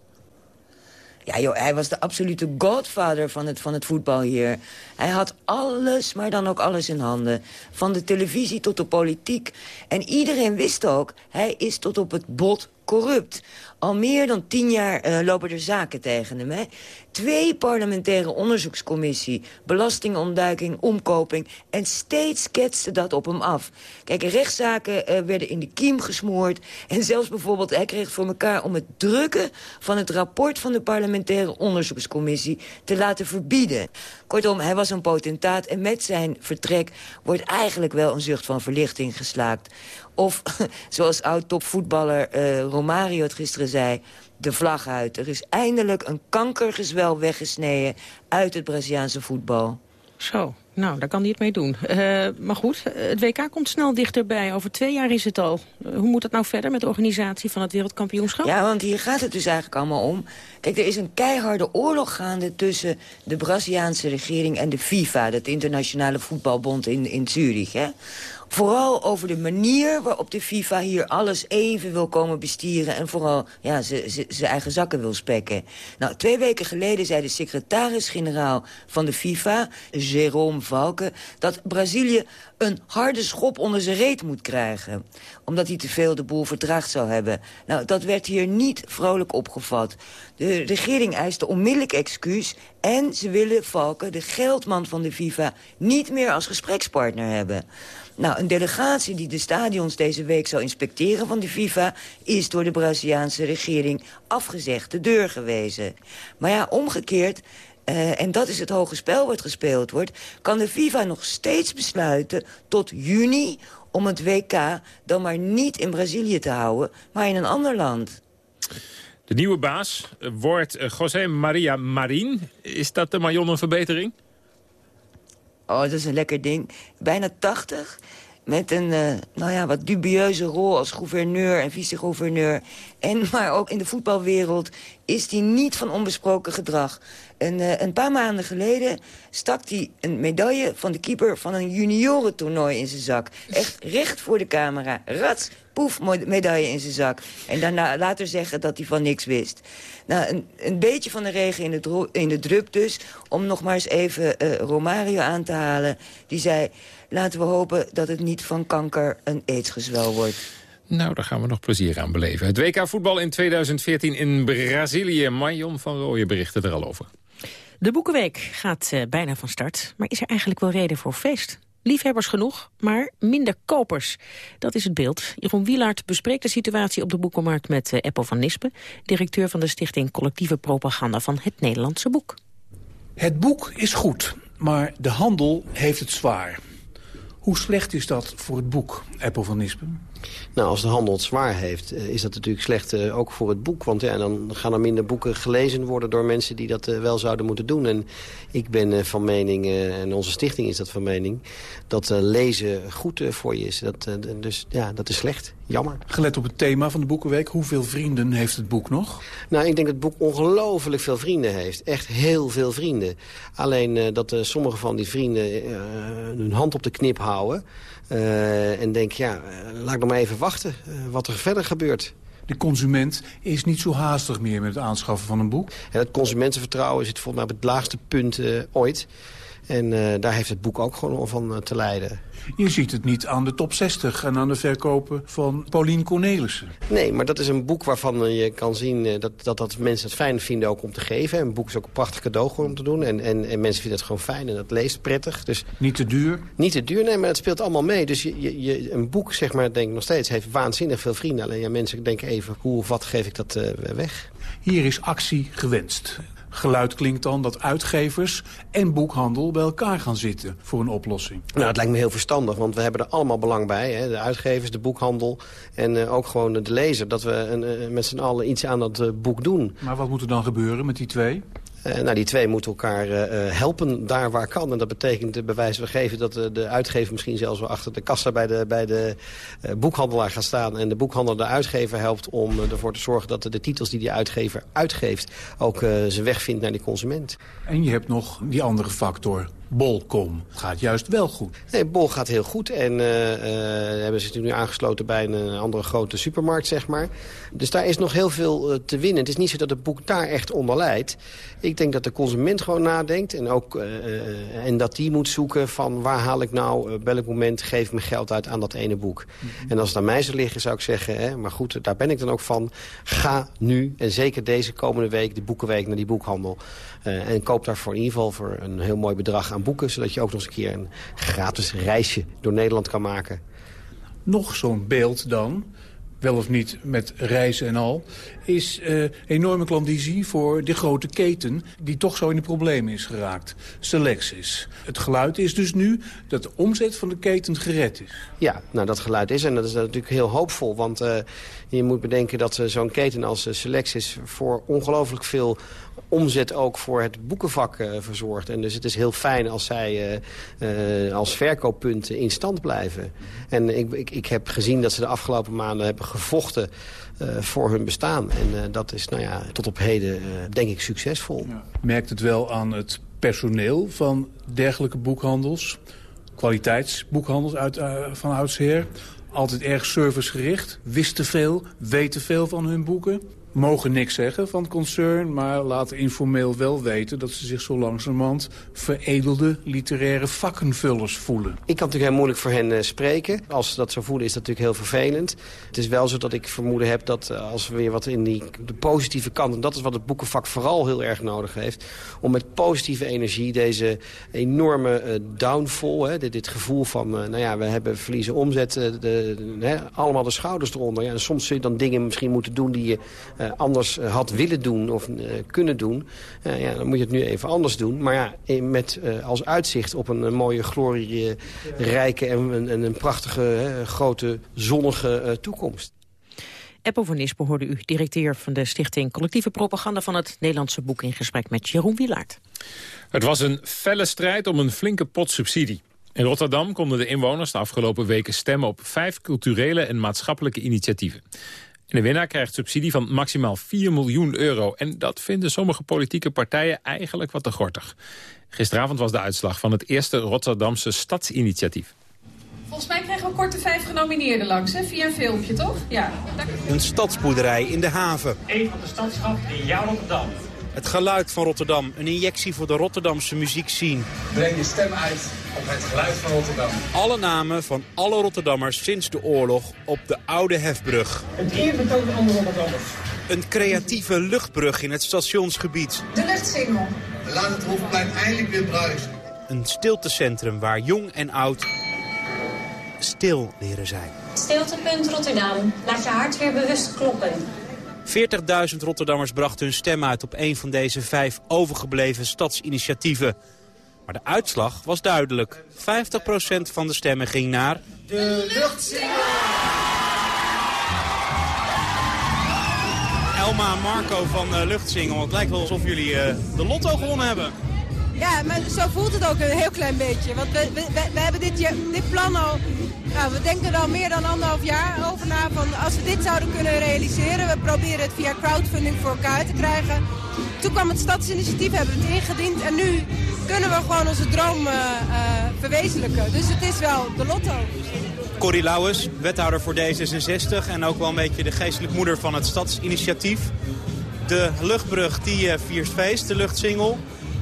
Ja, joh, hij was de absolute godfather van het, van het voetbal hier. Hij had alles, maar dan ook alles in handen. Van de televisie tot de politiek. En iedereen wist ook, hij is tot op het bot corrupt. Al meer dan tien jaar uh, lopen er zaken tegen hem. Hè? Twee parlementaire onderzoekscommissie, belastingontduiking, omkoping... en steeds ketste dat op hem af. Kijk, rechtszaken uh, werden in de kiem gesmoord... en zelfs bijvoorbeeld, hij kreeg voor elkaar om het drukken... van het rapport van de parlementaire onderzoekscommissie te laten verbieden. Kortom, hij was een potentaat en met zijn vertrek... wordt eigenlijk wel een zucht van verlichting geslaakt. Of, [LAUGHS] zoals oud-topvoetballer uh, Romario het gisteren zei... de vlag uit. Er is eindelijk een kankergezwel weggesneden uit het Braziliaanse voetbal. Zo, nou, daar kan hij het mee doen. Uh, maar goed, het WK komt snel dichterbij. Over twee jaar is het al. Uh, hoe moet het nou verder met de organisatie van het wereldkampioenschap? Ja, want hier gaat het dus eigenlijk allemaal om. Kijk, er is een keiharde oorlog gaande tussen de Braziliaanse regering en de FIFA... dat internationale voetbalbond in, in Zurich, hè? Vooral over de manier waarop de FIFA hier alles even wil komen bestieren... en vooral ja, zijn eigen zakken wil spekken. Nou, twee weken geleden zei de secretaris-generaal van de FIFA, Jérôme Valken... dat Brazilië een harde schop onder zijn reet moet krijgen. Omdat hij te veel de boel vertraagd zou hebben. Nou, dat werd hier niet vrolijk opgevat. De regering eiste onmiddellijk excuus... en ze willen Valken, de geldman van de FIFA, niet meer als gesprekspartner hebben. Nou, een delegatie die de stadions deze week zou inspecteren van de FIFA... is door de Braziliaanse regering afgezegd, de deur gewezen. Maar ja, omgekeerd... Uh, en dat is het hoge spel wat gespeeld wordt... kan de FIFA nog steeds besluiten tot juni om het WK dan maar niet in Brazilië te houden... maar in een ander land. De nieuwe baas wordt uh, José Maria Marin. Is dat de Marion een verbetering? Oh, dat is een lekker ding. Bijna 80. Met een uh, nou ja, wat dubieuze rol als gouverneur en vice-gouverneur. En [LAUGHS] maar ook in de voetbalwereld is hij niet van onbesproken gedrag. Een, uh, een paar maanden geleden stak hij een medaille van de keeper van een juniorentoernooi in zijn zak. Echt recht voor de camera. Rats, poef, medaille in zijn zak. En daarna later zeggen dat hij van niks wist. Nou, een, een beetje van de regen in de, in dus. Om nog maar eens even uh, Romario aan te halen. Die zei, laten we hopen dat het niet van kanker een aidsgezwel wordt. Nou, daar gaan we nog plezier aan beleven. Het WK voetbal in 2014 in Brazilië. Marion van Rooyen berichtte er al over. De Boekenweek gaat uh, bijna van start. Maar is er eigenlijk wel reden voor feest? Liefhebbers genoeg, maar minder kopers. Dat is het beeld. Jeroen Wielaert bespreekt de situatie op de boekenmarkt met uh, Eppo van Nispen... directeur van de stichting Collectieve Propaganda van het Nederlandse Boek. Het boek is goed, maar de handel heeft het zwaar. Hoe slecht is dat voor het boek, Eppo van Nispen? Nou, als de handel het zwaar heeft, eh, is dat natuurlijk slecht uh, ook voor het boek. Want ja, dan gaan er minder boeken gelezen worden door mensen die dat uh, wel zouden moeten doen. En ik ben van mening, en onze stichting is dat van mening, dat lezen goed voor je is. Dat, dus ja, dat is slecht. Jammer. Gelet op het thema van de Boekenweek, hoeveel vrienden heeft het boek nog? Nou, ik denk dat het boek ongelooflijk veel vrienden heeft. Echt heel veel vrienden. Alleen dat sommige van die vrienden hun hand op de knip houden... Uh, en denk, ja, laat ik nog maar even wachten uh, wat er verder gebeurt. De consument is niet zo haastig meer met het aanschaffen van een boek? Ja, het consumentenvertrouwen zit volgens mij op het laagste punt ooit. En daar heeft het boek ook gewoon van te lijden. Je ziet het niet aan de top 60 en aan de verkopen van Paulien Cornelissen. Nee, maar dat is een boek waarvan je kan zien dat, dat, dat mensen het fijn vinden ook om te geven. Een boek is ook een prachtig cadeau gewoon om te doen. En, en, en mensen vinden het gewoon fijn en dat leest prettig. Dus niet te duur? Niet te duur, nee, maar het speelt allemaal mee. Dus je, je, een boek, zeg maar, denk ik nog steeds, heeft waanzinnig veel vrienden. Alleen ja, mensen denken even, hoe of wat geef ik dat uh, weg? Hier is actie gewenst. Geluid klinkt dan dat uitgevers en boekhandel bij elkaar gaan zitten voor een oplossing. Nou, het lijkt me heel verstandig, want we hebben er allemaal belang bij. Hè? De uitgevers, de boekhandel en uh, ook gewoon de lezer. Dat we uh, met z'n allen iets aan dat uh, boek doen. Maar wat moet er dan gebeuren met die twee? Uh, nou, die twee moeten elkaar uh, helpen daar waar kan. En dat betekent bij wijze van geven dat uh, de uitgever misschien zelfs wel achter de kassa bij de, bij de boekhandelaar gaat staan. En de boekhandel de uitgever helpt om ervoor te zorgen dat de titels die die uitgever uitgeeft ook zijn weg vindt naar die consument. En je hebt nog die andere factor, Bol.com. Gaat juist wel goed. Nee, Bol gaat heel goed. En uh, uh, hebben zich nu aangesloten bij een andere grote supermarkt, zeg maar. Dus daar is nog heel veel te winnen. Het is niet zo dat het boek daar echt onder leidt. Ik denk dat de consument gewoon nadenkt. En, ook, en dat die moet zoeken van waar haal ik nou, op welk moment geef ik mijn geld uit aan dat ene boek. Mm -hmm. En als het aan mij zou liggen, zou ik zeggen, hè, maar goed, daar ben ik dan ook van. Ga nu, en zeker deze komende week, de boekenweek, naar die boekhandel. En koop daarvoor in ieder geval voor een heel mooi bedrag aan boeken... zodat je ook nog eens een keer een gratis reisje door Nederland kan maken. Nog zo'n beeld dan, wel of niet met reizen en al... is uh, enorme klandizie voor de grote keten... die toch zo in de problemen is geraakt. Selectis. Het geluid is dus nu dat de omzet van de keten gered is. Ja, nou dat geluid is en dat is natuurlijk heel hoopvol. Want uh, je moet bedenken dat uh, zo'n keten als Selectis... voor ongelooflijk veel omzet ook voor het boekenvak uh, verzorgt. En dus het is heel fijn als zij uh, uh, als verkooppunten in stand blijven. En ik, ik, ik heb gezien dat ze de afgelopen maanden hebben gevochten voor hun bestaan. En dat is nou ja, tot op heden denk ik succesvol. Ja. Merkt het wel aan het personeel van dergelijke boekhandels? Kwaliteitsboekhandels uit, van oudsher? Altijd erg servicegericht, wisten veel, weten veel van hun boeken mogen niks zeggen van concern... maar laten informeel wel weten dat ze zich zo langzamerhand... veredelde literaire vakkenvullers voelen. Ik kan natuurlijk heel moeilijk voor hen uh, spreken. Als ze dat zo voelen is dat natuurlijk heel vervelend. Het is wel zo dat ik vermoeden heb dat uh, als we weer wat in die, de positieve kant... en dat is wat het boekenvak vooral heel erg nodig heeft... om met positieve energie deze enorme uh, downfall... Hè, dit, dit, gevoel van, nou ja, we hebben verliezen omzet... De, hè, allemaal de schouders eronder. Ja, en soms zul je dan dingen misschien moeten doen die je uh, anders uh, had willen doen of uh, kunnen doen. ja, dan moet je het nu even anders doen. Maar ja, met als uitzicht op een, een mooie, glorierijke en een, een prachtige, grote, zonnige toekomst. Eppo van Nispen hoorde u, directeur van de Stichting Collectieve Propaganda van het Nederlandse Boek in gesprek met Jeroen Wilaert. Het was een felle strijd om een flinke pot subsidie. In Rotterdam konden de inwoners de afgelopen weken stemmen op vijf culturele en maatschappelijke initiatieven. En de winnaar krijgt subsidie van maximaal 4 miljoen euro. En dat vinden sommige politieke partijen eigenlijk wat te gortig. Gisteravond was de uitslag van het eerste Rotterdamse stadsinitiatief. Volgens mij krijgen we kort de vijf genomineerden langs, hè? via een filmpje, toch? Ja. Een stadsboerderij in de haven. Een van de stadschappen in jouw Rotterdam. Het geluid van Rotterdam, een injectie voor de Rotterdamse muziekscene. Breng je stem uit op het geluid van Rotterdam. Alle namen van alle Rotterdammers sinds de oorlog op de oude hefbrug. Het eerbetoon van de Rotterdammers. Een creatieve luchtbrug in het stationsgebied. De luchtsingel. Laat het Hofplein eindelijk weer bruisen. Een stiltecentrum waar jong en oud stil leren zijn. Stiltepunt Rotterdam. Laat je hart weer bewust kloppen. 40.000 Rotterdammers brachten hun stem uit op een van deze vijf overgebleven stadsinitiatieven. Maar de uitslag was duidelijk. 50% van de stemmen ging naar... De luchtsingel! Elma en Marco van uh, Luchtsingel. Het lijkt wel alsof jullie uh, de lotto gewonnen hebben. Ja, maar zo voelt het ook een heel klein beetje. Want we, we, we hebben dit, dit plan al... Nou, we denken er al meer dan anderhalf jaar over na. Van als we dit zouden kunnen realiseren. We proberen het via crowdfunding voor elkaar te krijgen. Toen kwam het stadsinitiatief, hebben we het ingediend. En nu kunnen we gewoon onze droom uh, uh, verwezenlijken. Dus het is wel de lotto. Corrie Lauwers, wethouder voor D66 en ook wel een beetje de geestelijk moeder van het stadsinitiatief. De luchtbrug die uh, viert feest, de luchtsingel.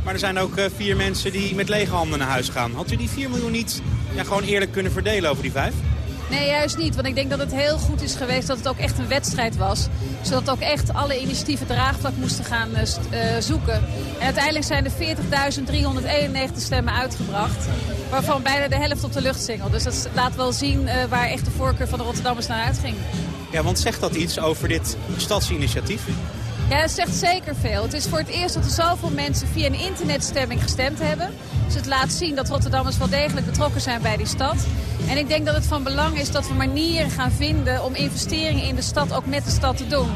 Maar er zijn ook eh, vier mensen die met lege handen naar huis gaan. Had u die 4 miljoen niet ja, gewoon eerlijk kunnen verdelen over die vijf? Nee, juist niet. Want ik denk dat het heel goed is geweest dat het ook echt een wedstrijd was. Zodat ook echt alle initiatieven draagvlak moesten gaan uh, zoeken. En uiteindelijk zijn er 40.391 stemmen uitgebracht. Waarvan bijna de helft op de luchtsingel. Dus dat laat wel zien uh, waar echt de voorkeur van de Rotterdammers naar uitging. Ja, want zegt dat iets over dit stadsinitiatief? Ja, het zegt zeker veel. Het is voor het eerst dat er zoveel mensen via een internetstemming gestemd hebben. Dus het laat zien dat Rotterdammers wel degelijk betrokken zijn bij die stad. En ik denk dat het van belang is dat we manieren gaan vinden om investeringen in de stad ook met de stad te doen.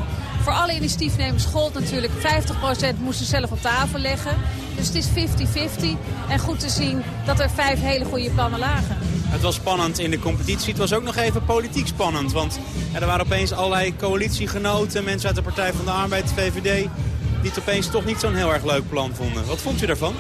Voor alle initiatiefnemers gold natuurlijk 50% moesten zelf op tafel leggen. Dus het is 50-50. En goed te zien dat er vijf hele goede plannen lagen. Het was spannend in de competitie. Het was ook nog even politiek spannend. Want er waren opeens allerlei coalitiegenoten, mensen uit de Partij van de Arbeid, VVD... die het opeens toch niet zo'n heel erg leuk plan vonden. Wat vond u daarvan?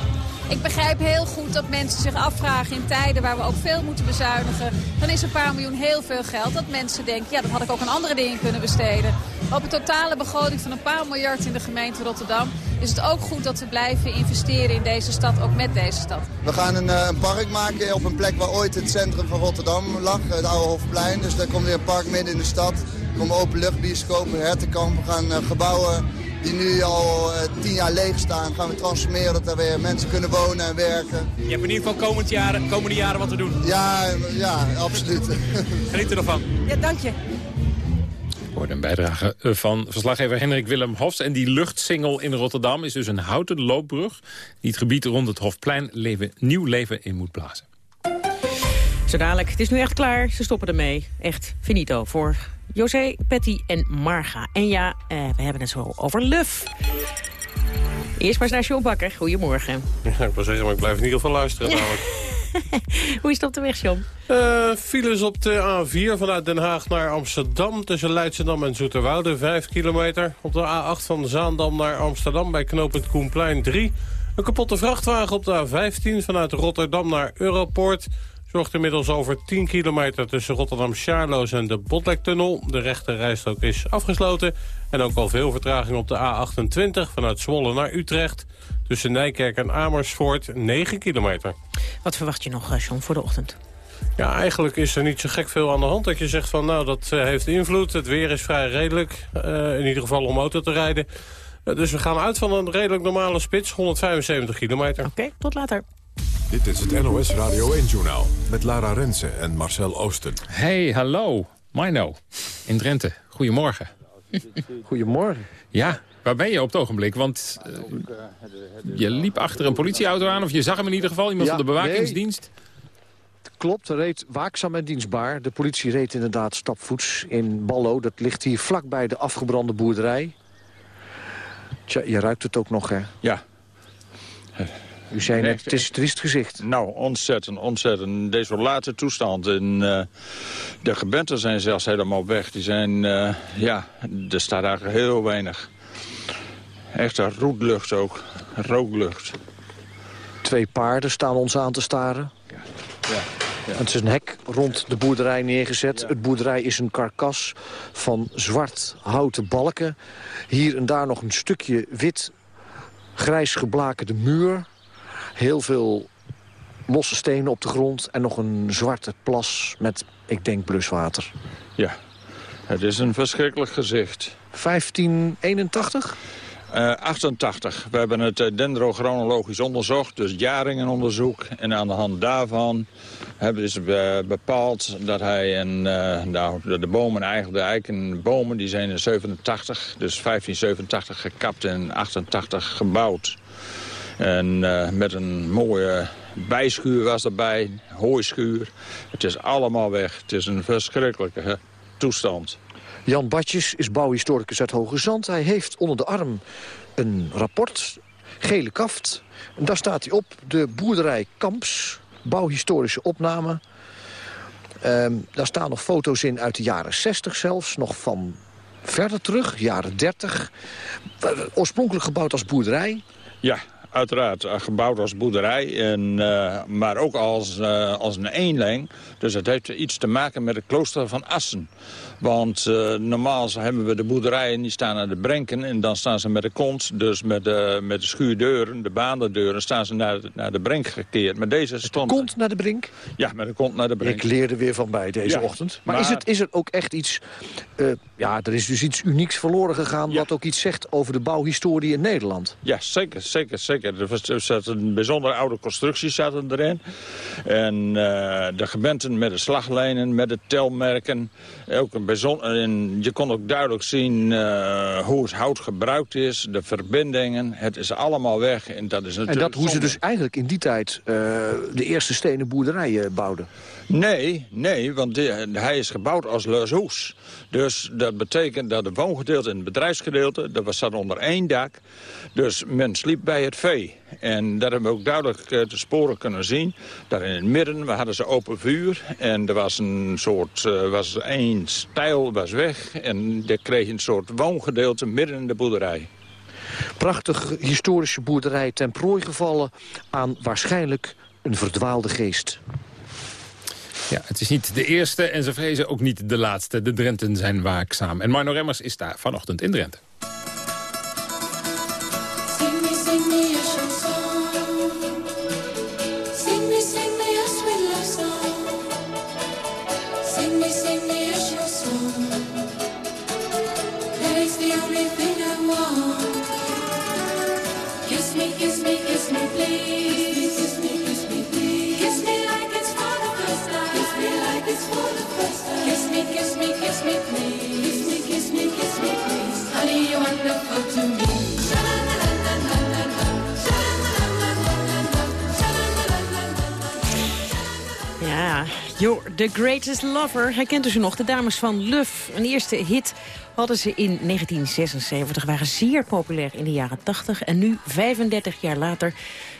Ik begrijp heel goed dat mensen zich afvragen in tijden waar we ook veel moeten bezuinigen. Dan is een paar miljoen heel veel geld. Dat mensen denken, ja, dat had ik ook aan andere dingen kunnen besteden. Op een totale begroting van een paar miljard in de gemeente Rotterdam... is het ook goed dat we blijven investeren in deze stad, ook met deze stad. We gaan een, een park maken op een plek waar ooit het centrum van Rotterdam lag. Het Oude Hofplein. Dus daar komt weer een park midden in de stad. Er komen openluchtbioscopen, hertenkamp. We gaan gebouwen die nu al uh, tien jaar leeg staan, gaan we transformeren dat er weer mensen kunnen wonen en werken. Je hebt in ieder geval komend jaren, komende jaren wat te doen. Ja, ja absoluut. Geniet er nog van. Ja, dank je. Hoorde een bijdrage van verslaggever Hendrik Willem Hofs. En die luchtsingel in Rotterdam is dus een houten loopbrug... die het gebied rond het Hofplein leven, nieuw leven in moet blazen. Zo dadelijk, het is nu echt klaar. Ze stoppen ermee. Echt finito voor José, Patty en Marga. En ja, eh, we hebben het zo over Luf. Eerst maar eens naar John Bakker. Goedemorgen. Ja, ik wil zeggen, maar ik blijf in ieder geval luisteren [LAUGHS] [LAUGHS] Hoe is het op de weg, John? Uh, files op de A4 vanuit Den Haag naar Amsterdam... tussen Leidschendam en Zoeterwoude, 5 kilometer. Op de A8 van Zaandam naar Amsterdam bij knooppunt Koenplein 3. Een kapotte vrachtwagen op de A15 vanuit Rotterdam naar Europoort zorgt inmiddels over 10 kilometer tussen Rotterdam-Charloes en de Botlektunnel. De rechte rijstrook is afgesloten. En ook al veel vertraging op de A28 vanuit Zwolle naar Utrecht. Tussen Nijkerk en Amersfoort 9 kilometer. Wat verwacht je nog, eh, John, voor de ochtend? Ja, eigenlijk is er niet zo gek veel aan de hand. Dat je zegt van, nou, dat eh, heeft invloed. Het weer is vrij redelijk. Uh, in ieder geval om auto te rijden. dus we gaan uit van een redelijk normale spits. 175 kilometer. Oké, tot later. Dit is het NOS Radio 1-journaal met Lara Rensen en Marcel Oosten. Hey, hallo. Mino, in Drenthe. Goedemorgen. Goedemorgen. Ja, waar ben je op het ogenblik? Want uh, je liep achter een politieauto aan, of je zag hem in ieder geval, iemand van de bewakingsdienst. Nee. Klopt, er reed waakzaam en dienstbaar. De politie reed inderdaad stapvoets in Ballo. Dat ligt hier vlakbij de afgebrande boerderij. Tja, je ruikt het ook nog, hè? Ja. U zei net, het is een triest gezicht. Nou, ontzettend, ontzettend. Desolate toestand. En uh, de gebenten zijn zelfs helemaal weg. Die zijn, uh, ja, er staat eigenlijk heel weinig. Echt een roetlucht ook, rooklucht. Twee paarden staan ons aan te staren. Ja. ja. Ja. Het is een hek rond de boerderij neergezet. Ja. Het boerderij is een karkas van zwart houten balken. Hier en daar nog een stukje wit, grijs geblakerde muur. Heel veel losse stenen op de grond en nog een zwarte plas met, ik denk, bluswater. Ja, het is een verschrikkelijk gezicht. 1581? Uh, 88. We hebben het uh, dendrochronologisch onderzocht, dus jaringenonderzoek. En aan de hand daarvan hebben ze be bepaald dat hij en uh, nou, de bomen eigenlijk, de eikenbomen, die zijn in 87, dus 1587 gekapt en 88 gebouwd. En met een mooie bijschuur was erbij, hooischuur. Het is allemaal weg. Het is een verschrikkelijke toestand. Jan Badjes is bouwhistoricus uit Hoge Zand. Hij heeft onder de arm een rapport, gele kaft. En daar staat hij op, de boerderij Kamps, bouwhistorische opname. Um, daar staan nog foto's in uit de jaren 60 zelfs, nog van verder terug, jaren 30. Oorspronkelijk gebouwd als boerderij. Ja, uiteraard uh, gebouwd als boerderij, en, uh, maar ook als, uh, als een eenling. Dus het heeft iets te maken met het klooster van Assen. Want normaal hebben we de boerderijen, die staan aan de brenken... en dan staan ze met de kont, dus met de, met de schuurdeuren, de baandendeuren... staan ze naar, naar de brink gekeerd. Maar deze stond... De kont naar de brink? Ja, met de kont naar de brink. Ik leerde weer van bij deze Ja, ochtend. Maar, maar- Is, het, is het ook echt iets... eh, ja, er is dus iets unieks verloren gegaan... wat ook iets zegt over de bouwhistorie in Nederland. Ja, zeker, zeker, zeker. Er, was, er zat een bijzondere oude constructie zaten erin. En eh, de gebenten met de slaglijnen, met de telmerken. Ook een bijzonder, en je kon ook duidelijk zien eh, hoe het hout gebruikt is. De verbindingen, het is allemaal weg. En dat is En natuurlijk dat hoe ze dus eigenlijk in die tijd... eh, de eerste stenen boerderijen bouwden. Nee, nee, want hij is gebouwd als leushoes. Dus dat betekent dat het woongedeelte en het bedrijfsgedeelte... dat was onder één dak. Dus men sliep bij het vee. En dat hebben we ook duidelijk eh, te sporen kunnen zien. Daar in het midden hadden ze open vuur. En er was een soort, eh, was één stijl was weg. En daar kreeg je een soort woongedeelte midden in de boerderij. Prachtig historische boerderij ten prooi gevallen aan waarschijnlijk een verdwaalde geest. Ja, het is niet de eerste en ze vrezen ook niet de laatste. De Drenten zijn waakzaam. En Marno Remmers is daar vanochtend in Drenthe. You're the Greatest Lover. Hij kent dus nog, de dames van Luf. Een eerste hit hadden ze in 1976, waren zeer populair in de jaren 80. En nu, 35 jaar later,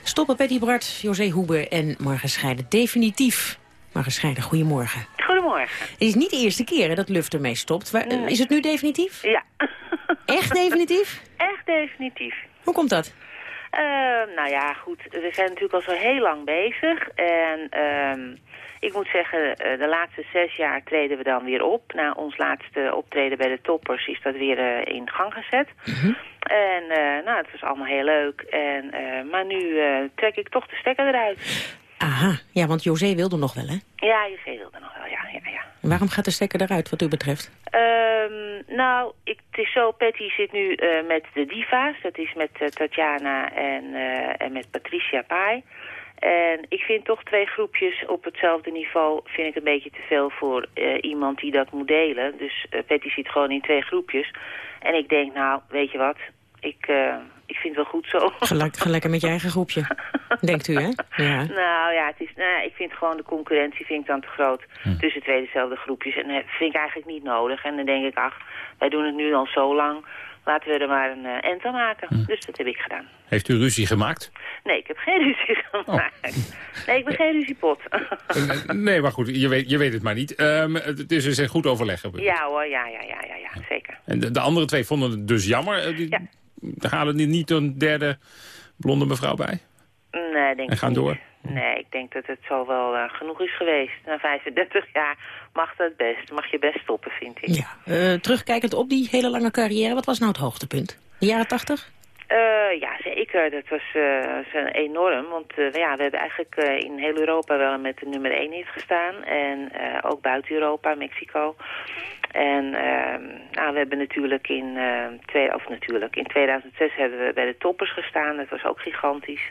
stoppen Betty Bart, José Hoebe en Margen Scheiden definitief. Margen Scheiden, goedemorgen. Goedemorgen. Het is niet de eerste keer hè, dat Luf ermee stopt. Waar- Is het nu definitief? Ja. Echt definitief? [LAUGHS] Echt definitief. Hoe komt dat? Eh, nou ja, goed. We zijn natuurlijk al zo heel lang bezig. En ehm, ik moet zeggen, eh, de laatste zes jaar treden we dan weer op. Na ons laatste optreden bij de toppers is dat weer eh, in gang gezet. En eh, nou, het was allemaal heel leuk. En, eh, maar nu eh, trek ik toch de stekker eruit. Aha, ja, want José wilde nog wel, hè? Ja, je wilde nog wel, ja, ja, ja. En waarom gaat de stekker eruit, wat u betreft? Ehm, nou, ik, het is zo, Patty zit nu eh, met de diva's. Dat is met Tatjana en, eh, en met Patricia Pai. En ik vind toch twee groepjes op hetzelfde niveau... vind ik een beetje te veel voor eh, iemand die dat moet delen. Dus Patty zit gewoon in twee groepjes. En ik denk, nou, weet je wat... Ik, eh, ik vind het wel goed zo. Gelijk, lekker met je eigen groepje. [LAUGHS] Denkt u, hè? Ja. Nou ja, het is, nou, ja, ik vind gewoon de concurrentie vind ik dan te groot Hm. tussen twee dezelfde groepjes. En dat vind ik eigenlijk niet nodig. En dan denk ik, ach, wij doen het nu al zo lang. Laten we er maar een uh, end aan maken. Hm. Dus dat heb ik gedaan. Heeft u ruzie gemaakt? Nee, ik heb geen [LAUGHS] ruzie gemaakt. Nee, ik ben geen ruziepot. [LAUGHS] Eh, nee, maar goed, je weet, je weet het maar niet. Ehm, het is dus een goed overleg gebeurd. ja hoor, ja, ja, ja, ja, ja, zeker. En de, de andere twee vonden het dus jammer. Eh, Die, Daar halen er niet een derde blonde mevrouw bij? Nee, denk En ik gaan niet. door? Nee, ik denk dat het zo wel uh, genoeg is geweest. Na 35 jaar mag dat best. Mag je best stoppen, vind ik. Ja. Uh, terugkijkend op die hele lange carrière, wat was nou het hoogtepunt? De jaren 80? Uh, ja, zeker. Dat was uh, enorm. Want uh, ja, we hebben eigenlijk in heel Europa wel met de nummer 1 hit gestaan. En ook buiten Europa, Mexico. En ehm, nou, we hebben natuurlijk in, twee, of natuurlijk in 2006 hebben we bij de toppers gestaan. Dat was ook gigantisch.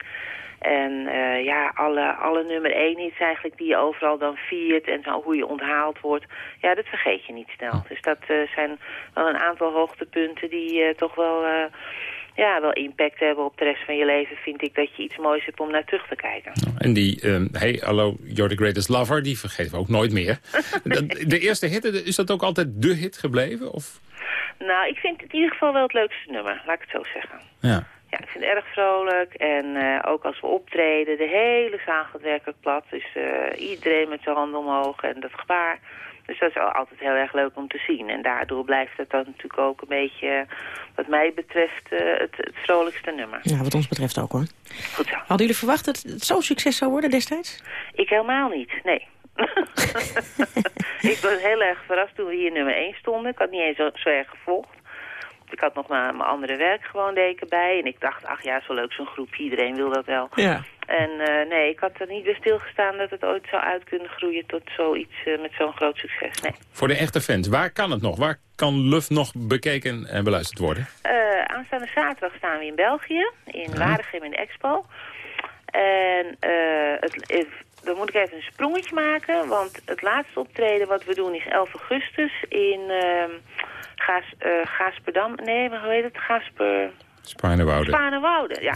En uh, ja, alle, alle nummer 1 hits eigenlijk die je overal dan viert en zo, hoe je onthaald wordt. Ja, dat vergeet je niet snel. Dus dat uh, zijn wel een aantal hoogtepunten die uh, toch wel, ja, wel impact hebben op de rest van je leven. Vind ik dat je iets moois hebt om naar terug te kijken. En die, um, hey, hallo, you're the greatest lover, die vergeten we ook nooit meer. [LAUGHS] de, de eerste hit, is dat ook altijd de hit gebleven? Of? Nou, ik vind het in ieder geval wel het leukste nummer, laat ik het zo zeggen. Ja. Ja, ik vind het erg vrolijk. En eh, ook als we optreden, de hele zaal gaat werkelijk plat. Dus eh, iedereen met zijn handen omhoog en dat gebaar. Dus dat is al- altijd heel erg leuk om te zien. En daardoor blijft het dan natuurlijk ook een beetje, wat mij betreft, eh, het, het vrolijkste nummer. Ja, wat ons betreft ook hoor. Goed zo. Hadden jullie verwacht dat het zo'n succes zou worden destijds? Ik helemaal niet, nee. [LAUGHS] [LAUGHS] ik was heel erg verrast toen we hier nummer 1 stonden. Ik had niet eens zo, zo erg gevolgd. Ik had nog maar mijn andere werk gewoon deken bij. En ik dacht, ach ja, zo leuk zo'n groepje, iedereen wil dat wel. Ja. En eh, nee, ik had er niet bij stilgestaan dat het ooit zou uit kunnen groeien tot zoiets eh, met zo'n groot succes. Nee. Voor de echte fans, waar kan het nog? Waar kan Luf nog bekeken en beluisterd worden? Eh, aanstaande zaterdag staan we in België, in Waregem in de Expo. En het, dan moet ik even een sprongetje maken, want het laatste optreden wat we doen is 11 augustus in ehm Gaas, eh, Gaasperdam. Nee, maar hoe heet het? Gaasper... Spaarnewoude. Spaarnewoude, ja.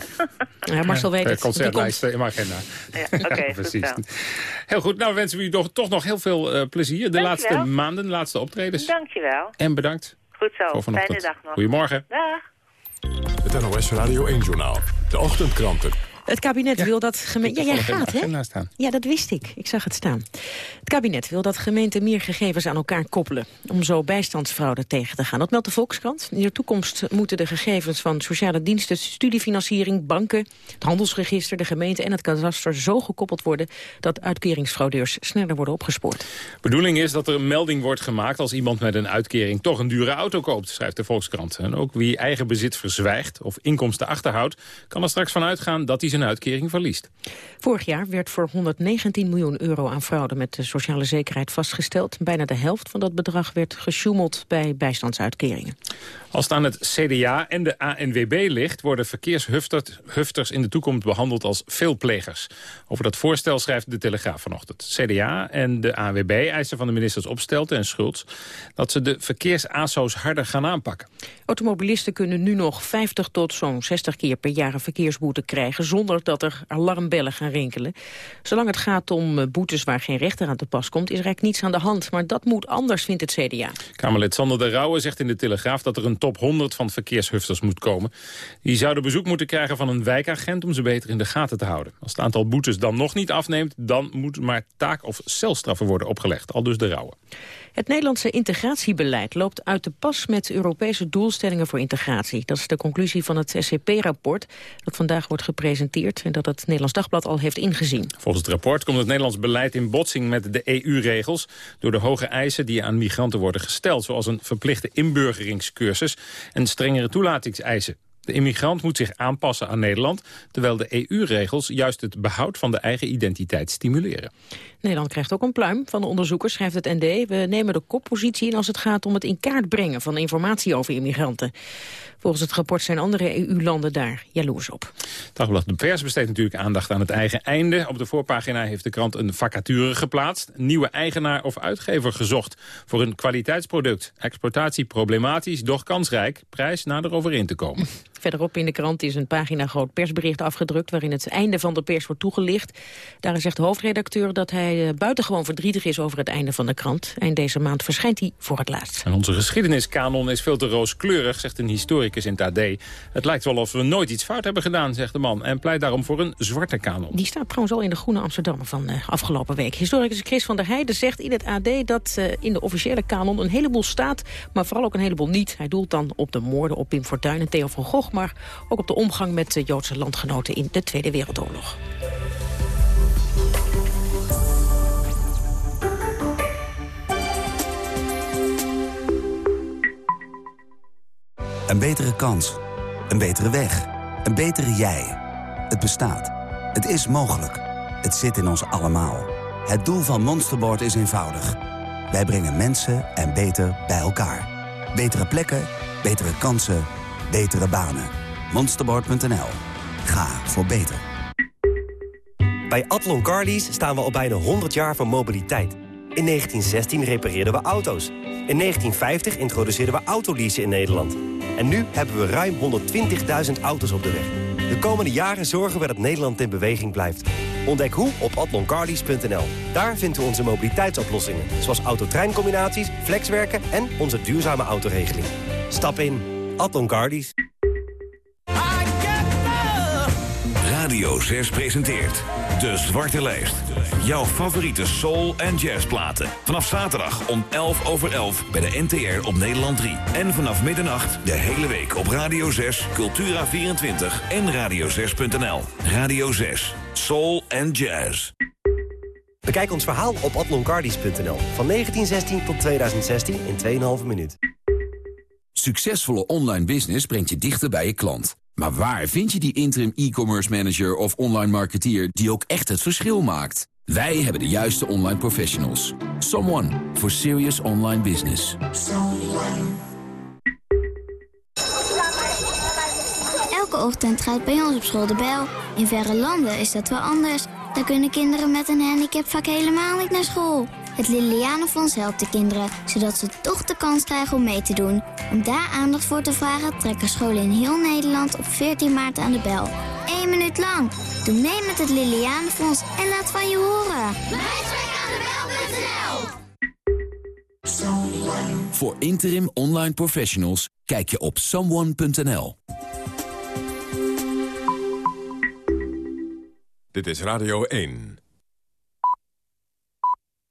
[LAUGHS] Ja, Marcel weet De het. Concertlijst in mijn agenda. ja Oké, Ja, [LAUGHS] goed precies. zo. Heel goed, nou wensen we u toch, toch nog heel veel eh, plezier. De laatste maanden, de laatste optredens. Dankjewel. En bedankt Goed zo. voor Fijne vanochtend. dag nog. Goedemorgen. Dag. Het NOS Radio 1-journaal. De ochtendkranten. Het kabinet wil dat gemeenten... Ja, jij gaat, hè? staan. Ja, dat wist ik. Ik zag het staan. Het kabinet wil dat gemeenten meer gegevens aan elkaar koppelen... om zo bijstandsfraude tegen te gaan. Dat meldt de Volkskrant. In de toekomst moeten de gegevens van sociale diensten... studiefinanciering, banken, het handelsregister, de gemeente en het kadaster... zo gekoppeld worden dat uitkeringsfraudeurs sneller worden opgespoord. Bedoeling is dat er een melding wordt gemaakt als iemand met een uitkering toch een dure auto koopt, schrijft de Volkskrant. En ook wie eigen bezit verzwijgt of inkomsten achterhoudt, kan er straks van uitgaan dat hij zijn uitkering verliest. Vorig jaar werd voor 119 miljoen euro aan fraude met de sociale zekerheid vastgesteld. Bijna de helft van dat bedrag werd gesjoemeld bij bijstandsuitkeringen. Als het aan het CDA en de ANWB ligt, worden verkeershufters in de toekomst behandeld als veelplegers. Over dat voorstel schrijft de Telegraaf vanochtend. CDA en de ANWB eisen van de ministers Opstelten en Schultz dat ze de verkeersaso's harder gaan aanpakken. Automobilisten kunnen nu nog 50 tot zo'n 60 keer per jaar een verkeersboete krijgen... zonder dat er alarmbellen gaan rinkelen. Zolang het gaat om eh, boetes waar geen rechter aan te pas komt... is er eigenlijk niets aan de hand. Maar dat moet anders, vindt het CDA. Kamerlid Sander de Rauwe zegt in de Telegraaf dat er een top 100 van verkeershufters moet komen. Die zouden bezoek moeten krijgen van een wijkagent om ze beter in de gaten te houden. Als het aantal boetes dan nog niet afneemt, dan moet maar taak- of celstraffen worden opgelegd. Al dus de Rauwe. Het Nederlandse integratiebeleid loopt uit de pas met Europese doelstellingen voor integratie. Dat is de conclusie van het SCP-rapport dat vandaag wordt gepresenteerd en dat het Nederlands Dagblad al heeft ingezien. Volgens het rapport komt het Nederlands beleid in botsing met de EU-regels... door de hoge eisen die aan migranten worden gesteld... zoals een verplichte inburgeringscursus en strengere toelatingseisen. De immigrant moet zich aanpassen aan Nederland... terwijl de EU-regels juist het behoud van de eigen identiteit stimuleren. Nederland krijgt ook een pluim van de onderzoekers, schrijft het ND. We nemen de koppositie in als het gaat om het in kaart brengen van informatie over immigranten. Volgens het rapport zijn andere EU-landen daar jaloers op. Dagblad De Pers besteedt natuurlijk aandacht aan het eigen einde. Op de voorpagina heeft de krant een vacature geplaatst. Nieuwe eigenaar of uitgever gezocht voor een kwaliteitsproduct. Exploitatie problematisch, doch kansrijk. Prijs nader over in te komen. [LAUGHS] Verderop in de krant is een pagina groot persbericht afgedrukt... waarin het einde van de pers wordt toegelicht. Daarin zegt de hoofdredacteur dat hij eh, buitengewoon verdrietig is... over het einde van de krant. Eind deze maand verschijnt hij voor het laatst. En onze geschiedeniskanon is veel te rooskleurig, zegt een historicus in het AD. Het lijkt wel of we nooit iets fout hebben gedaan, zegt de man. En pleit daarom voor een zwarte kanon. Die staat trouwens al in de Groene Amsterdammer van eh, afgelopen week. Historicus Chris van der Heijden zegt in het AD dat eh, in de officiële kanon een heleboel staat, maar vooral ook een heleboel niet. Hij doelt dan op de moorden op Pim Fortuyn en Theo van Gogh, maar ook op de omgang met de Joodse landgenoten in de Tweede Wereldoorlog. Een betere kans. Een betere weg. Een betere jij. Het bestaat. Het is mogelijk. Het zit in ons allemaal. Het doel van Monsterboard is eenvoudig. Wij brengen mensen en beter bij elkaar. Betere plekken, betere kansen, betere banen. Monsterboard.nl. Ga voor beter. Bij Atlon Carlies staan we al bijna 100 jaar van mobiliteit. In 1916 repareerden we auto's. In 1950 introduceerden we autoleasen in Nederland. En nu hebben we ruim 120.000 auto's op de weg. De komende jaren zorgen we dat Nederland in beweging blijft. Ontdek hoe op atloncarlies.nl. Daar vinden we onze mobiliteitsoplossingen. Zoals autotreincombinaties, flexwerken en onze duurzame autoregeling. Stap in. Atlon Radio 6 presenteert De Zwarte Lijst. Jouw favoriete soul- en jazzplaten. Vanaf zaterdag om 11 over 11 bij de NTR op Nederland 3. En vanaf middernacht de hele week op Radio 6, Cultura24 en radio6.nl. Radio 6, soul en jazz. Bekijk ons verhaal op atloncardies.nl. Van 1916 tot 2016 in 2,5 minuut. Succesvolle online business brengt je dichter bij je klant. Maar waar vind je die interim e-commerce manager of online marketeer die ook echt het verschil maakt? Wij hebben de juiste online professionals. Someone for serious online business. Elke ochtend gaat bij ons op school de bel. In verre landen is dat wel anders. Daar kunnen kinderen met een handicap vaak helemaal niet naar school. Het Lilianenfonds helpt de kinderen, zodat ze toch de kans krijgen om mee te doen. Om daar aandacht voor te vragen trekken scholen in heel Nederland op 14 maart aan de bel. Eén minuut lang. Doe mee met het Lilianenfonds en laat van je horen. Voor interim online professionals kijk je op someone.nl. Dit is Radio 1.